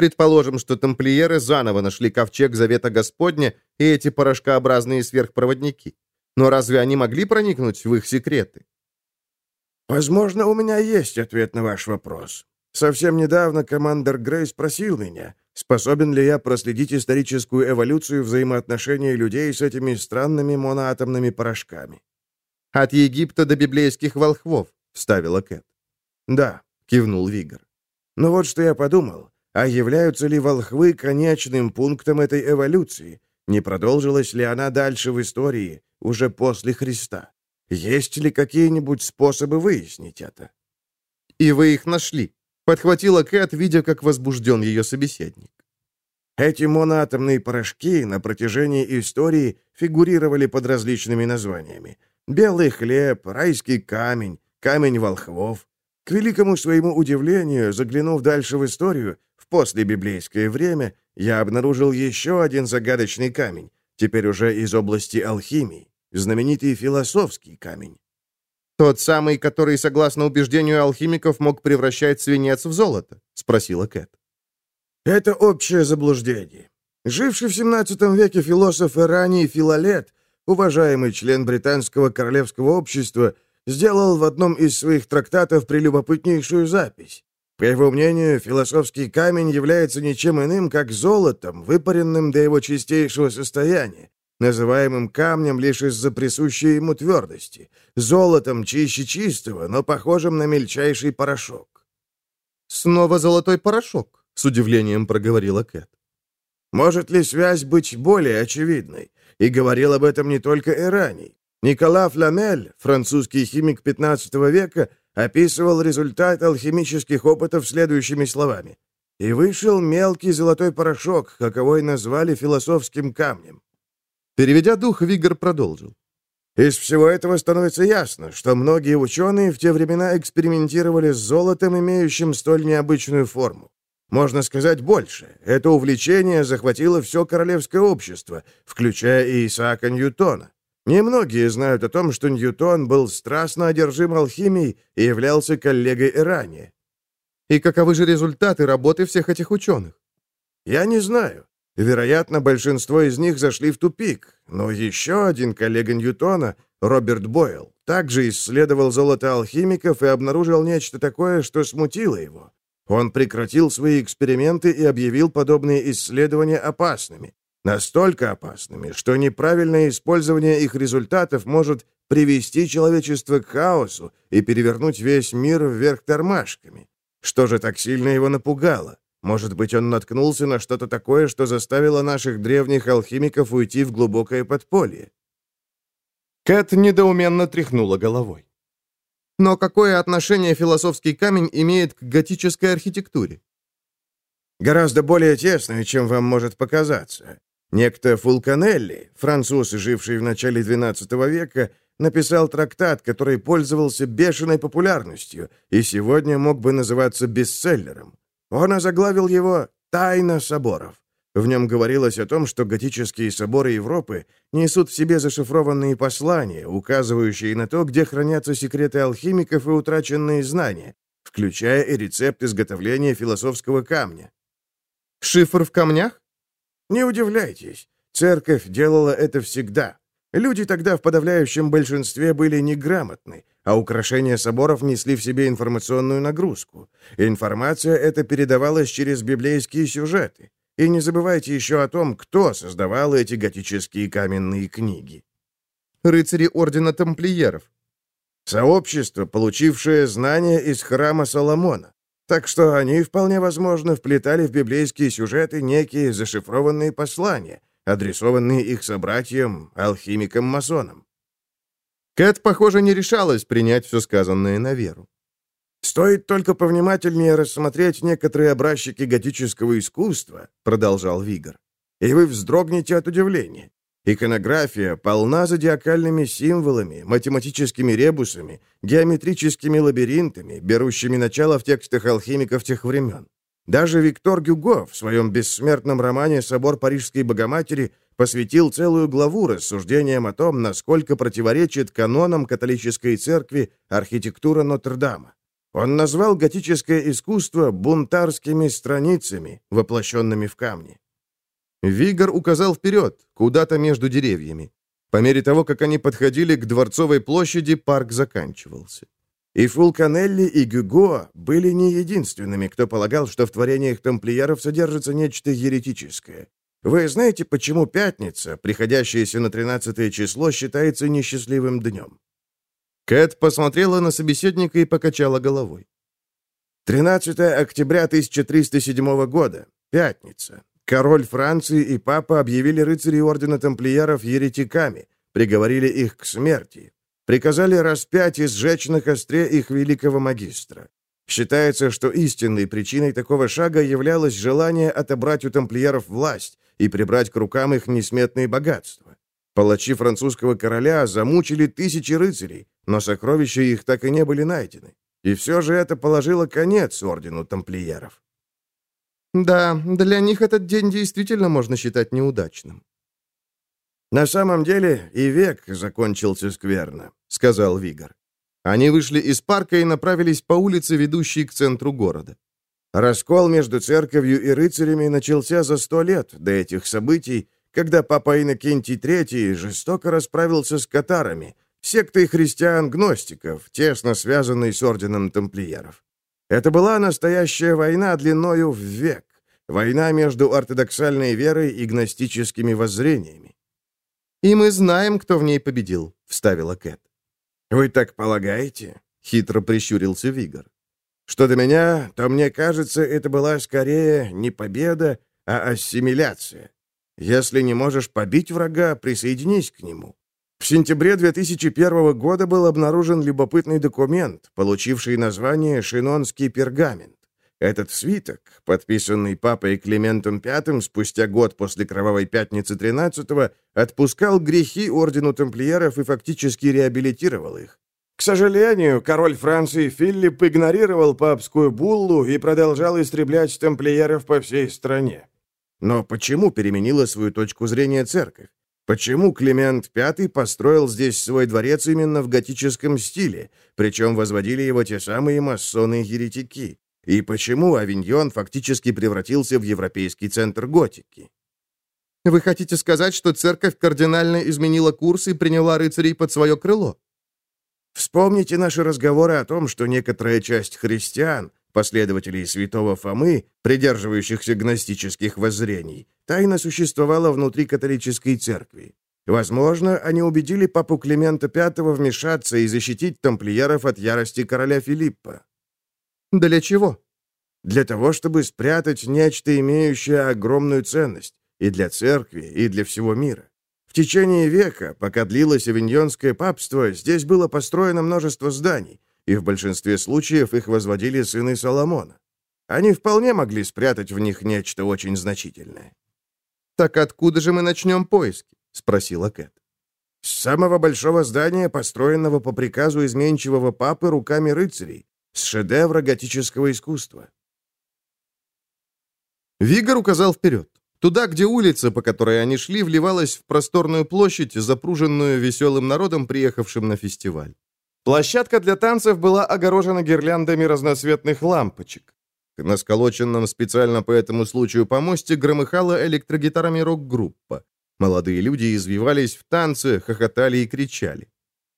Предположим, что тамплиеры заново нашли ковчег Завета Господня и эти порошкообразные сверхпроводники. Но разве они могли проникнуть в их секреты? Возможно, у меня есть ответ на ваш вопрос. Совсем недавно командир Грей спросил меня, способен ли я проследить историческую эволюцию взаимоотношений людей с этими странными моноатомными порошками. «От Египта до библейских волхвов», — вставила Кэт. «Да», — кивнул Вигр. «Но вот что я подумал. А являются ли волхвы конечным пунктом этой эволюции? Не продолжилась ли она дальше в истории, уже после Христа? Есть ли какие-нибудь способы выяснить это? «И вы их нашли», — подхватила Кэт, видя, как возбужден ее собеседник. Эти моноатомные порошки на протяжении истории фигурировали под различными названиями. Белый хлеб, райский камень, камень волхвов. К великому своему удивлению, заглянув дальше в историю, послебиблейское время я обнаружил еще один загадочный камень, теперь уже из области алхимии, знаменитый философский камень. «Тот самый, который, согласно убеждению алхимиков, мог превращать свинец в золото?» — спросила Кэт. «Это общее заблуждение. Живший в XVII веке философ Ирании Филолет, уважаемый член британского королевского общества, сделал в одном из своих трактатов прелюбопытнейшую запись. По его мнению, философский камень является ничем иным, как золотом, выпаренным до его чистейшего состояния, называемым камнем лишь из-за присущей ему твердости, золотом чище чистого, но похожим на мельчайший порошок. «Снова золотой порошок», — с удивлением проговорила Кэт. «Может ли связь быть более очевидной?» И говорил об этом не только Ираний. Никола Фламель, французский химик XV века, описывал результат алхимических опытов следующими словами. «И вышел мелкий золотой порошок, каковой назвали философским камнем». Переведя дух, Вигр продолжил. Из всего этого становится ясно, что многие ученые в те времена экспериментировали с золотом, имеющим столь необычную форму. Можно сказать больше. Это увлечение захватило все королевское общество, включая и Исаака Ньютона. Немногие знают о том, что Ньютон был страстно одержим алхимией и являлся коллегой Иране. И каковы же результаты работы всех этих ученых? Я не знаю. Вероятно, большинство из них зашли в тупик, но еще один коллега Ньютона, Роберт Бойл, также исследовал золото алхимиков и обнаружил нечто такое, что смутило его. Он прекратил свои эксперименты и объявил подобные исследования опасными. Настолько опасными, что неправильное использование их результатов может привести человечество к хаосу и перевернуть весь мир вверх тормашками. Что же так сильно его напугало? Может быть, он наткнулся на что-то такое, что заставило наших древних алхимиков уйти в глубокое подполье? Кэт недоуменно тряхнула головой. Но какое отношение философский камень имеет к готической архитектуре? Гораздо более тесное, чем вам может показаться. Некто Фулканелли, француз, живший в начале XII века, написал трактат, который пользовался бешеной популярностью и сегодня мог бы называться бестселлером. Он озаглавил его «Тайна соборов». В нем говорилось о том, что готические соборы Европы несут в себе зашифрованные послания, указывающие на то, где хранятся секреты алхимиков и утраченные знания, включая и рецепт изготовления философского камня. Шифр в камнях? Не удивляйтесь, церковь делала это всегда. Люди тогда в подавляющем большинстве были неграмотны, а украшения соборов несли в себе информационную нагрузку. Информация эта передавалась через библейские сюжеты. И не забывайте еще о том, кто создавал эти готические каменные книги. Рыцари Ордена Тамплиеров. Сообщество, получившее знания из храма Соломона. Так что они, вполне возможно, вплетали в библейские сюжеты некие зашифрованные послания, адресованные их собратьям, алхимикам-масонам. Кэт, похоже, не решалась принять все сказанное на веру. «Стоит только повнимательнее рассмотреть некоторые образчики готического искусства», продолжал Вигор, «и вы вздрогнете от удивления. Иконография полна зодиакальными символами, математическими ребусами, геометрическими лабиринтами, берущими начало в текстах алхимиков тех времен. Даже Виктор Гюго в своем бессмертном романе «Собор Парижской Богоматери» посвятил целую главу рассуждениям о том, насколько противоречит канонам католической церкви архитектура Нотр-Дама. Он назвал готическое искусство бунтарскими страницами, воплощенными в камне. Вигор указал вперед, куда-то между деревьями. По мере того, как они подходили к Дворцовой площади, парк заканчивался. И Фулканелли, и Гюго были не единственными, кто полагал, что в творениях тамплиеров содержится нечто еретическое. Вы знаете, почему пятница, приходящаяся на 13 число, считается несчастливым днем? Кэт посмотрела на собеседника и покачала головой. 13 октября 1307 года. Пятница. Король Франции и папа объявили рыцарей Ордена Тамплиеров еретиками, приговорили их к смерти, приказали распять и сжечь на костре их великого магистра. Считается, что истинной причиной такого шага являлось желание отобрать у тамплиеров власть и прибрать к рукам их несметные богатства. Палачи французского короля замучили тысячи рыцарей, но сокровища их так и не были найдены. И все же это положило конец ордену тамплиеров. Да, для них этот день действительно можно считать неудачным. «На самом деле и век закончился скверно», — сказал Вигор. Они вышли из парка и направились по улице, ведущей к центру города. Раскол между церковью и рыцарями начался за сто лет до этих событий, когда папа Иннокентий III жестоко расправился с катарами, сектой христиан-гностиков, тесно связанной с орденом тамплиеров. Это была настоящая война длиною в век, война между ортодоксальной верой и гностическими воззрениями. «И мы знаем, кто в ней победил», — вставила Кэт. «Вы так полагаете?» — хитро прищурился Вигор. «Что до меня, то мне кажется, это была скорее не победа, а ассимиляция. Если не можешь побить врага, присоединись к нему. В сентябре 2001 года был обнаружен любопытный документ, получивший название «Шинонский пергамент». Этот свиток, подписанный папой Климентом V спустя год после Кровавой Пятницы 13-го, отпускал грехи Ордену Тамплиеров и фактически реабилитировал их. К сожалению, король Франции Филипп игнорировал папскую буллу и продолжал истреблять тамплиеров по всей стране. Но почему переменила свою точку зрения церковь? Почему Климент V построил здесь свой дворец именно в готическом стиле, причем возводили его те самые масоны-еретики? И почему Авиньон фактически превратился в европейский центр готики? Вы хотите сказать, что церковь кардинально изменила курс и приняла рыцарей под свое крыло? Вспомните наши разговоры о том, что некоторая часть христиан, последователей святого Фомы, придерживающихся гностических воззрений, тайна существовала внутри католической церкви. Возможно, они убедили папу Климента V вмешаться и защитить тамплиеров от ярости короля Филиппа. Для чего? Для того, чтобы спрятать нечто, имеющее огромную ценность и для церкви, и для всего мира. В течение века, пока длилось авиньонское папство, здесь было построено множество зданий, и в большинстве случаев их возводили сыны Соломона. Они вполне могли спрятать в них нечто очень значительное. «Так откуда же мы начнем поиски?» — спросила Кэт. «С самого большого здания, построенного по приказу изменчивого папы руками рыцарей, с шедевра готического искусства». Вигор указал вперед. Туда, где улица, по которой они шли, вливалась в просторную площадь, запруженную веселым народом, приехавшим на фестиваль. Площадка для танцев была огорожена гирляндами разноцветных лампочек. На сколоченном специально по этому случаю помосте громыхала электрогитарами рок-группа. Молодые люди извивались в танце, хохотали и кричали.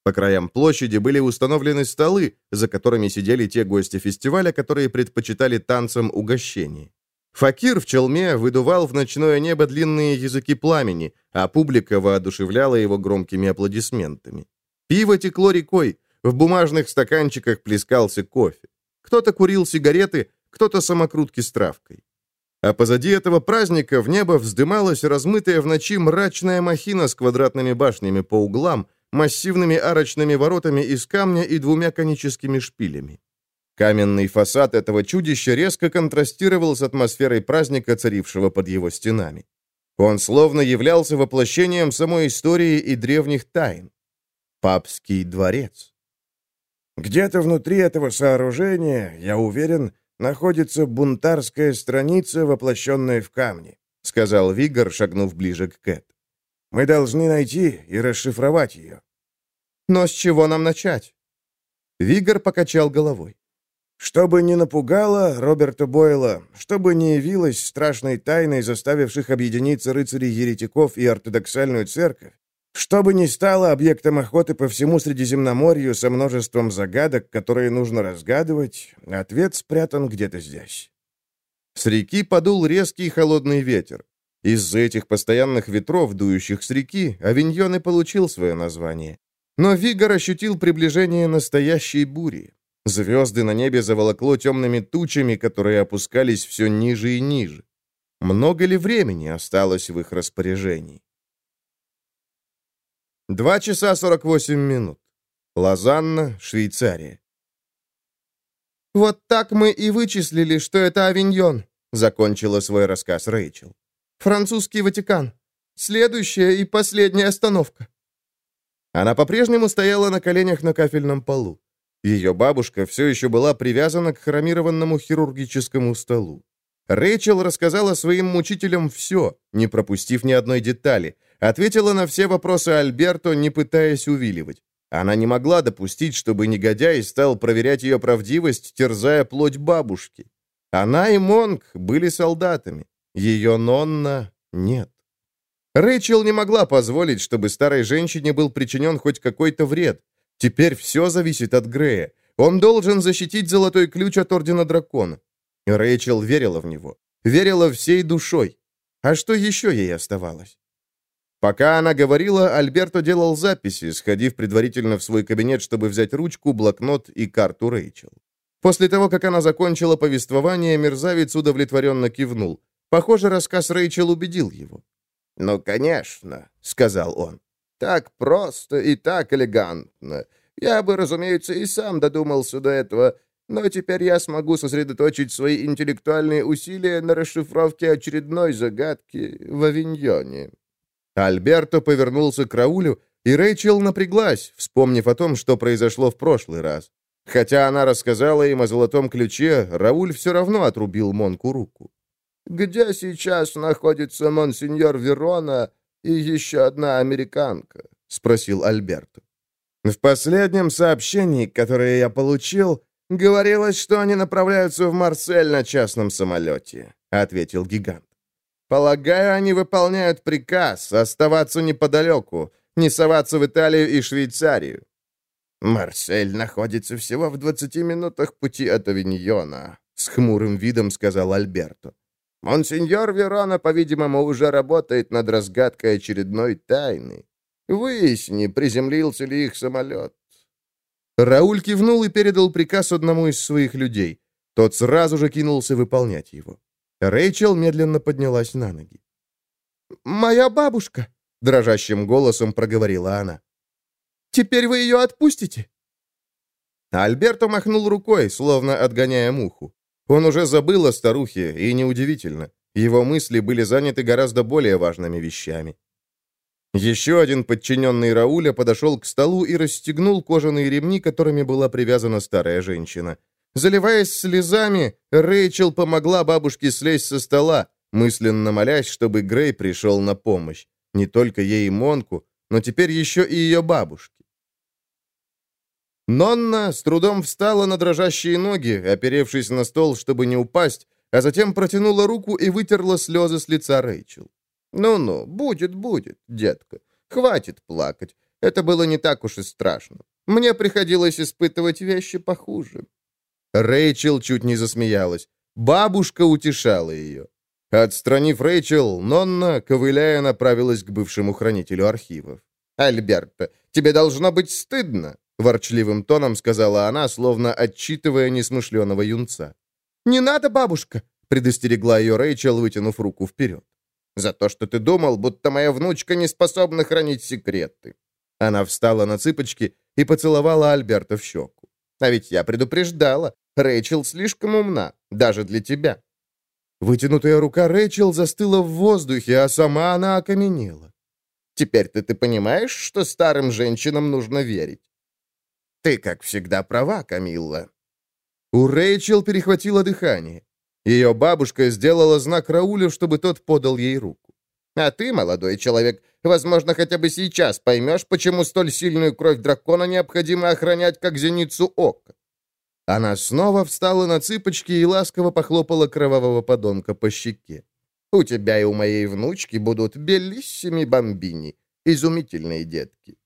По краям площади были установлены столы, за которыми сидели те гости фестиваля, которые предпочитали танцам угощение. Факир в челме выдувал в ночное небо длинные языки пламени, а публика воодушевляла его громкими аплодисментами. Пиво текло рекой, в бумажных стаканчиках плескался кофе. Кто-то курил сигареты, кто-то самокрутки с травкой. А позади этого праздника в небо вздымалась размытая в ночи мрачная махина с квадратными башнями по углам, массивными арочными воротами из камня и двумя коническими шпилями. Каменный фасад этого чудища резко контрастировал с атмосферой праздника, царившего под его стенами. Он словно являлся воплощением самой истории и древних тайн. Папский дворец. Где-то внутри этого сооружения, я уверен, находится бунтарская страница, воплощенная в камне», — сказал Вигор, шагнув ближе к Кэт. «Мы должны найти и расшифровать ее». «Но с чего нам начать?» Вигор покачал головой. Чтобы не напугало Роберта Бойла, чтобы не явилось страшной тайной, заставивших объединиться рыцарей-еретиков и ортодоксальную церковь, что бы ни стало объектом охоты по всему Средиземноморью со множеством загадок, которые нужно разгадывать, ответ спрятан где-то здесь. С реки подул резкий холодный ветер. Из-за этих постоянных ветров, дующих с реки, Авиньон и получил свое название. Но Вигор ощутил приближение настоящей бури. Звезды на небе заволокло темными тучами, которые опускались все ниже и ниже. Много ли времени осталось в их распоряжении? Два часа сорок восемь минут. Лозанна, Швейцария. «Вот так мы и вычислили, что это Авиньон», — закончила свой рассказ Рэйчел. «Французский Ватикан. Следующая и последняя остановка». Она по-прежнему стояла на коленях на кафельном полу. Ее бабушка все еще была привязана к хромированному хирургическому столу. Рэйчел рассказала своим мучителям все, не пропустив ни одной детали, ответила на все вопросы Альберто, не пытаясь увиливать. Она не могла допустить, чтобы негодяй стал проверять ее правдивость, терзая плоть бабушки. Она и Монг были солдатами. Ее Нонна нет. Рэйчел не могла позволить, чтобы старой женщине был причинен хоть какой-то вред. Теперь все зависит от Грея. Он должен защитить золотой ключ от Ордена Дракона. Рэйчел верила в него. Верила всей душой. А что еще ей оставалось? Пока она говорила, Альберто делал записи, сходив предварительно в свой кабинет, чтобы взять ручку, блокнот и карту Рэйчел. После того, как она закончила повествование, мерзавец удовлетворенно кивнул. Похоже, рассказ Рэйчел убедил его. «Ну, конечно», — сказал он. «Так просто и так элегантно. Я бы, разумеется, и сам додумался до этого, но теперь я смогу сосредоточить свои интеллектуальные усилия на расшифровке очередной загадки в Авиньоне». Альберто повернулся к Раулю, и Рэйчел напряглась, вспомнив о том, что произошло в прошлый раз. Хотя она рассказала им о золотом ключе, Рауль все равно отрубил Монку руку. «Где сейчас находится монсеньор Верона и еще одна американка?» — спросил Альберто. «В последнем сообщении, которое я получил, говорилось, что они направляются в Марсель на частном самолете», — ответил гигант. «Полагаю, они выполняют приказ оставаться неподалеку, не соваться в Италию и Швейцарию». «Марсель находится всего в 20 минутах пути от Авиньона», с хмурым видом сказал Альберто. «Монсеньор Верона, по-видимому, уже работает над разгадкой очередной тайны. Выясни, приземлился ли их самолет». Рауль кивнул и передал приказ одному из своих людей. Тот сразу же кинулся выполнять его. Рэйчел медленно поднялась на ноги. «Моя бабушка!» — дрожащим голосом проговорила она. «Теперь вы ее отпустите?» Альберто махнул рукой, словно отгоняя муху. Он уже забыл о старухе, и неудивительно. Его мысли были заняты гораздо более важными вещами. Еще один подчиненный Рауля подошел к столу и расстегнул кожаные ремни, которыми была привязана старая женщина. Заливаясь слезами, Рэйчел помогла бабушке слезть со стола, мысленно молясь, чтобы Грей пришел на помощь. Не только ей и Монку, но теперь еще и ее бабушке. Нонна с трудом встала на дрожащие ноги, оперевшись на стол, чтобы не упасть, а затем протянула руку и вытерла слезы с лица Рэйчел. «Ну-ну, будет, будет, детка. Хватит плакать. Это было не так уж и страшно. Мне приходилось испытывать вещи похуже». Рэйчел чуть не засмеялась. Бабушка утешала ее. Отстранив Рэйчел, Нонна, ковыляя, направилась к бывшему хранителю архивов. «Альберто, тебе должно быть стыдно!» Ворчливым тоном сказала она, словно отчитывая несмышленого юнца. «Не надо, бабушка!» предостерегла ее Рэйчел, вытянув руку вперед. За то, что ты думал, будто моя внучка не способна хранить секреты». Она встала на цыпочки и поцеловала Альберта в щеку. «А ведь я предупреждала. Рэйчел слишком умна, даже для тебя». Вытянутая рука Рэйчел застыла в воздухе, а сама она окаменела. «Теперь-то ты понимаешь, что старым женщинам нужно верить?» «Ты, как всегда, права, Камилла». У Рэйчел перехватило дыхание. Ее бабушка сделала знак Раулю, чтобы тот подал ей руку. «А ты, молодой человек, возможно, хотя бы сейчас поймешь, почему столь сильную кровь дракона необходимо охранять, как зеницу ока». Она снова встала на цыпочки и ласково похлопала кровавого подонка по щеке. «У тебя и у моей внучки будут белиссими бомбини, изумительные детки».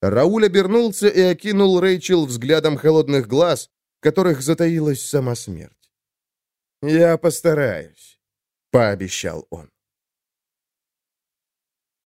Рауль обернулся и окинул Рэйчел взглядом холодных глаз, в которых затаилась сама смерть. «Я постараюсь», — пообещал он.